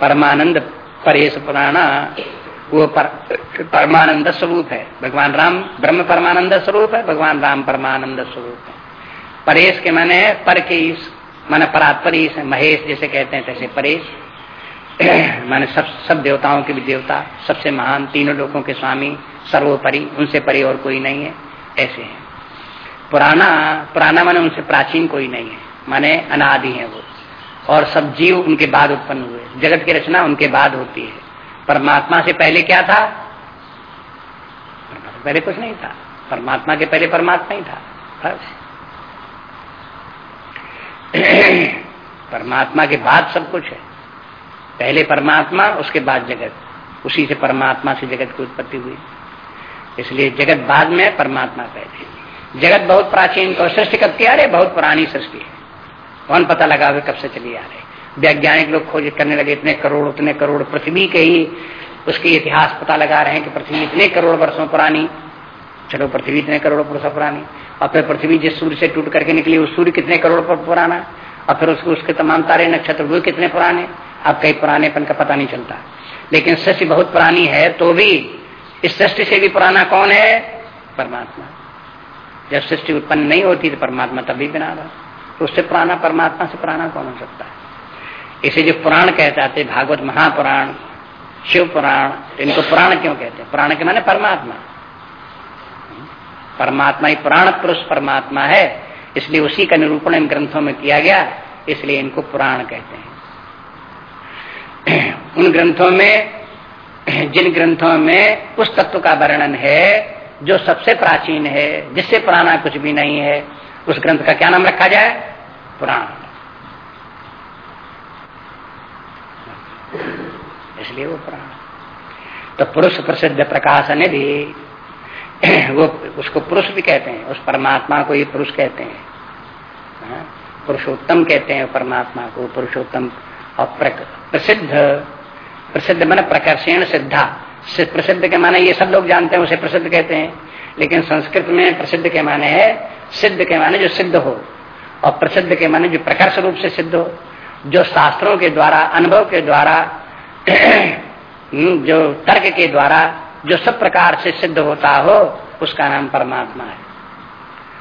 परमानंद परेश पुराणा वो पर, परमानंद स्वरूप है। भगवान राम ब्रह्म परमानंद स्वरूप है भगवान राम परमानंद स्वरूप है। परेश के माने पर के इस माने परात्परीश महेश जैसे कहते हैं तैसे परेश। माने सब सब देवताओं के भी देवता, सबसे महान तीनों लोगों के स्वामी, सर्वोपरि, उनसे परि और कोई नहीं है, ऐसे हैं। पुराना पुराना माने उनसे प्राचीन कोई नहीं है, माने अनादि है वो। और सब जीव उनके बाद उत्पन्न हुए, जगत की रचना उनके बाद होती है। परमात्मा से पहले क्या था? पहले कुछ नहीं था। परमात्मा के पहले परमात्मा ही था परमात्मा के बाद सब कुछ है। पहले परमात्मा, उसके बाद जगत। उसी से परमात्मा से जगत की उत्पत्ति हुई। इसलिए जगत बाद में परमात्मा पहले जगत बहुत प्राचीन तो सृष्टि कब की आ रही बहुत पुरानी सृष्टि है। कौन पता लगा हुए कब से चली आ रही वैज्ञानिक लोग खोज करने लगे, इतने करोड़, उतने करोड़ पृथ्वी के ही उसके इतिहास पता लगा रहे हैं कि पृथ्वी इतने करोड़ वर्षों पुरानी। चलो, पृथ्वी इतने करोड़ वर्षों पुरानी। और फिर पृथ्वी जिस सूर्य से टूट करके निकली, उस सूर्य कितने करोड़ पर पुराना? और फिर उसको, उसके तमाम तारे नक्षत्र वो कितने पुराने? अब कई पुरानेपन का पता नहीं चलता। लेकिन सृष्टि बहुत पुरानी है तो भी इस सृष्टि से भी पुराना कौन है? परमात्मा। जब सृष्टि उत्पन्न नहीं होती तो परमात्मा तभी बिना रहा तो उससे पुराना परमात्मा से पुराना कौन हो सकता है? इसे जो पुराण कहते आते भागवत महापुराण, शिव पुराण, इनको पुराण क्यों कहते हैं? पुराण के माने परमात्मा। परमात्मा ही पुराण पुरुष परमात्मा है, इसलिए उसी का निरूपण इन ग्रंथों में किया गया, इसलिए इनको पुराण कहते हैं। उन ग्रंथों में, जिन ग्रंथों में उस तत्व का वर्णन है, जो सबसे प्राचीन है, जिससे पुराना कुछ भी नहीं है, उस ग्रंथ का क्या नाम रखा जाए? पुराण। इसलिए वो पुराण। तो पुरुष प्रसिद्ध प्रकाश निधि वो उसको पुरुष भी कहते हैं, उस परमात्मा को ये पुरुष कहते हैं। हाँ? पुरुषोत्तम कहते हैं परमात्मा को, पुरुषोत्तम और प्रसिद्ध प्रसिद्ध मैंने प्रकर्षण सिद्धा। प्रसिद्ध के माने ये सब लोग जानते हैं, उसे प्रसिद्ध कहते हैं। लेकिन संस्कृत में प्रसिद्ध के माने है, सिद्ध के माने जो सिद्ध हो। और प्रसिद्ध के माने जो प्रकर्ष रूप से सिद्ध हो। जो शास्त्रों के द्वारा, अनुभव के द्वारा जो तर्क के द्वारा, जो सब प्रकार से सिद्ध होता हो, उसका नाम परमात्मा है।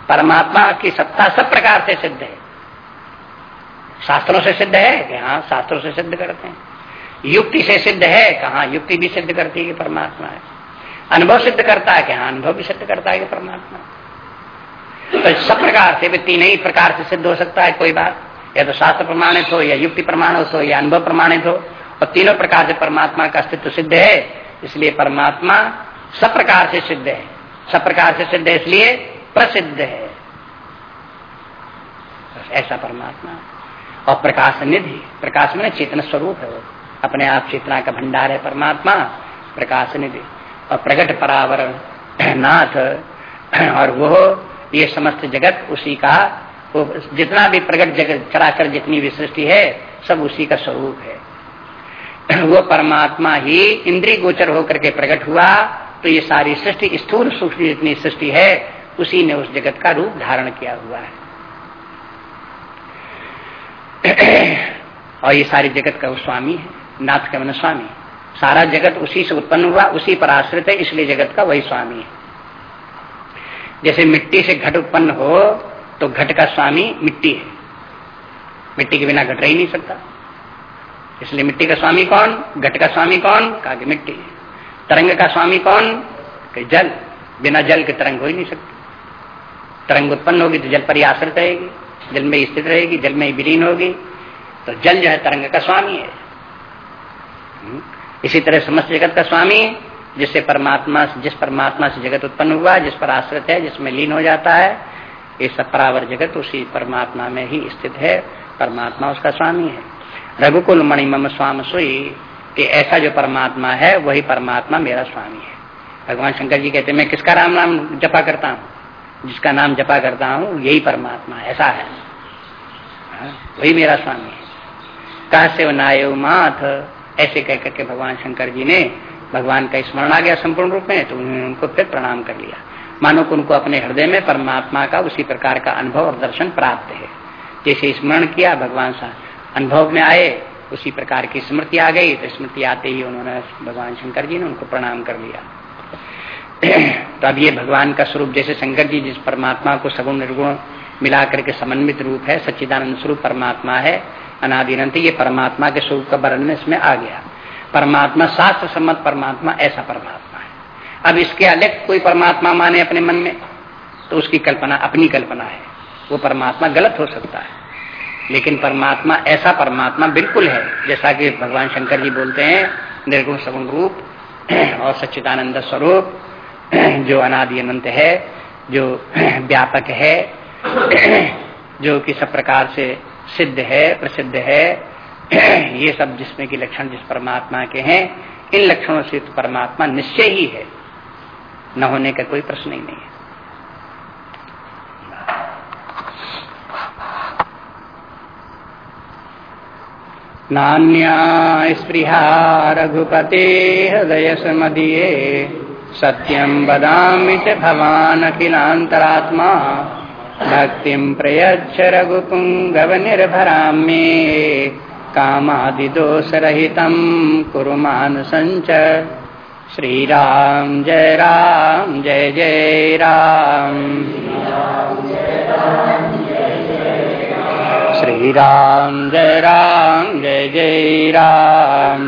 परमात्मा की सत्ता सब प्रकार से सिद्ध है। शास्त्रों से सिद्ध है कि हाँ शास्त्रों से सिद्ध करते हैं। युक्ति से सिद्ध है कहा युक्ति भी सिद्ध करती है कि परमात्मा है। अनुभव सिद्ध करता है कि हाँ अनुभव भी सिद्ध करता है कि परमात्मा तो सब प्रकार से भी तीन ही प्रकार से सिद्ध हो सकता है, कोई बात। या तो शास्त्र प्रमाणित हो, या युक्ति प्रमाणित हो, या अनुभव प्रमाणित हो। और तीनों प्रकार से परमात्मा का अस्तित्व सिद्ध है, इसलिए परमात्मा सब प्रकार से सिद्ध है। सब प्रकार से सिद्ध है, इसलिए प्रसिद्ध है। ऐसा परमात्मा और प्रकाश निधि, प्रकाश में चेतन स्वरूप है वो। अपने आप चेतना का भंडार है परमात्मा, प्रकाश निधि। और प्रकट परावरण, नाथ, और वो ये समस्त जगत उसी का, वो जितना भी प्रकट जगत, चराचर जितनी भी सृष्टि है, सब उसी का स्वरूप है। वो परमात्मा ही इंद्री गोचर होकर के प्रकट हुआ तो ये सारी सृष्टि, स्थूल सूक्ष्म जितनी सृष्टि है, उसी ने उस जगत का रूप धारण किया हुआ है। और ये सारे जगत का वो स्वामी है, नाथ का मन स्वामी सारा जगत उसी से उत्पन्न हुआ, उसी पर आश्रित है, इसलिए जगत का वही स्वामी है। जैसे मिट्टी से घट उत्पन्न हो तो घट का स्वामी मिट्टी है। मिट्टी के बिना घट रह ही नहीं सकता। इसलिए मिट्टी का स्वामी कौन? घट का स्वामी कौन? कहा कि मिट्टी तरंग का स्वामी कौन? कि जल। बिना जल के तरंग हो ही नहीं सकती। तरंग उत्पन्न होगी तो जल पर ही आश्रित रहेगी। जल में स्थित रहेगी, जल में ही विलीन होगी। तो जल जो है तरंग का स्वामी है। हम्म। इसी तरह समस्त जगत का स्वामी जिससे परमात्मा जिस परमात्मा से जगत उत्पन्न हुआ, जिस पर आश्रित है, जिसमें लीन हो जाता है, ये सब परावर जगत उसी परमात्मा में ही स्थित है, परमात्मा उसका स्वामी है। रघुकुल मणिमम स्वाम सुई, कि ऐसा जो परमात्मा है, वही परमात्मा मेरा स्वामी है। भगवान शंकर जी कहते मैं किसका राम नाम जपा करता हूँ? जिसका नाम जपा करता हूँ यही परमात्मा ऐसा है। हाँ, वही मेरा स्वामी है। कह से नायो माथ ऐसे कह करके भगवान शंकर जी ने भगवान का स्मरण आ गया संपूर्ण रूप में तो उन्होंने उनको फिर प्रणाम कर लिया। मानो को उनको अपने हृदय में परमात्मा का उसी प्रकार का अनुभव और दर्शन प्राप्त है। जैसे स्मरण किया भगवान सा अनुभव में आए उसी प्रकार की स्मृति आ गई तो स्मृति आते ही उन्होंने भगवान शंकर जी ने उनको प्रणाम कर लिया। तो अब ये भगवान का स्वरूप जैसे शंकर जी जिस परमात्मा को सगुण निर्गुण मिला करके समन्वित रूप है, सच्चिदानंद स्वरूप परमात्मा है, अनादिनंत ये परमात्मा के स्वरूप का वर्णन इसमें आ गया। परमात्मा शास्त्र सम्मत परमात्मा ऐसा परमात्मा है। अब इसके अलग कोई परमात्मा माने अपने मन में तो उसकी कल्पना अपनी कल्पना है। वो परमात्मा गलत हो सकता है। लेकिन परमात्मा ऐसा परमात्मा बिल्कुल है, जैसा कि भगवान शंकर जी बोलते हैं, निर्गुण सगुण रूप और सच्चिदानंद स्वरूप। जो अनादि अनंत है, जो व्यापक है, जो कि सब प्रकार से सिद्ध है, प्रसिद्ध है, ये सब जिसमें की लक्षण जिस परमात्मा के हैं, इन लक्षणों से तो परमात्मा निश्चय ही है। न होने का कोई प्रश्न ही नहीं है। नान्या स्पृहा रघुपते हृदय समदीये सत्यम बदामि च भवान् अखिलान्तरात्मा भक्तिं प्रयच्छ रघुपुङ्गवनिर्भरां मे कामादिदोषरहितं कुरु मानसञ्च श्रीराम जय राम, जय जय राम। श्री राम जय राम, जय जय राम।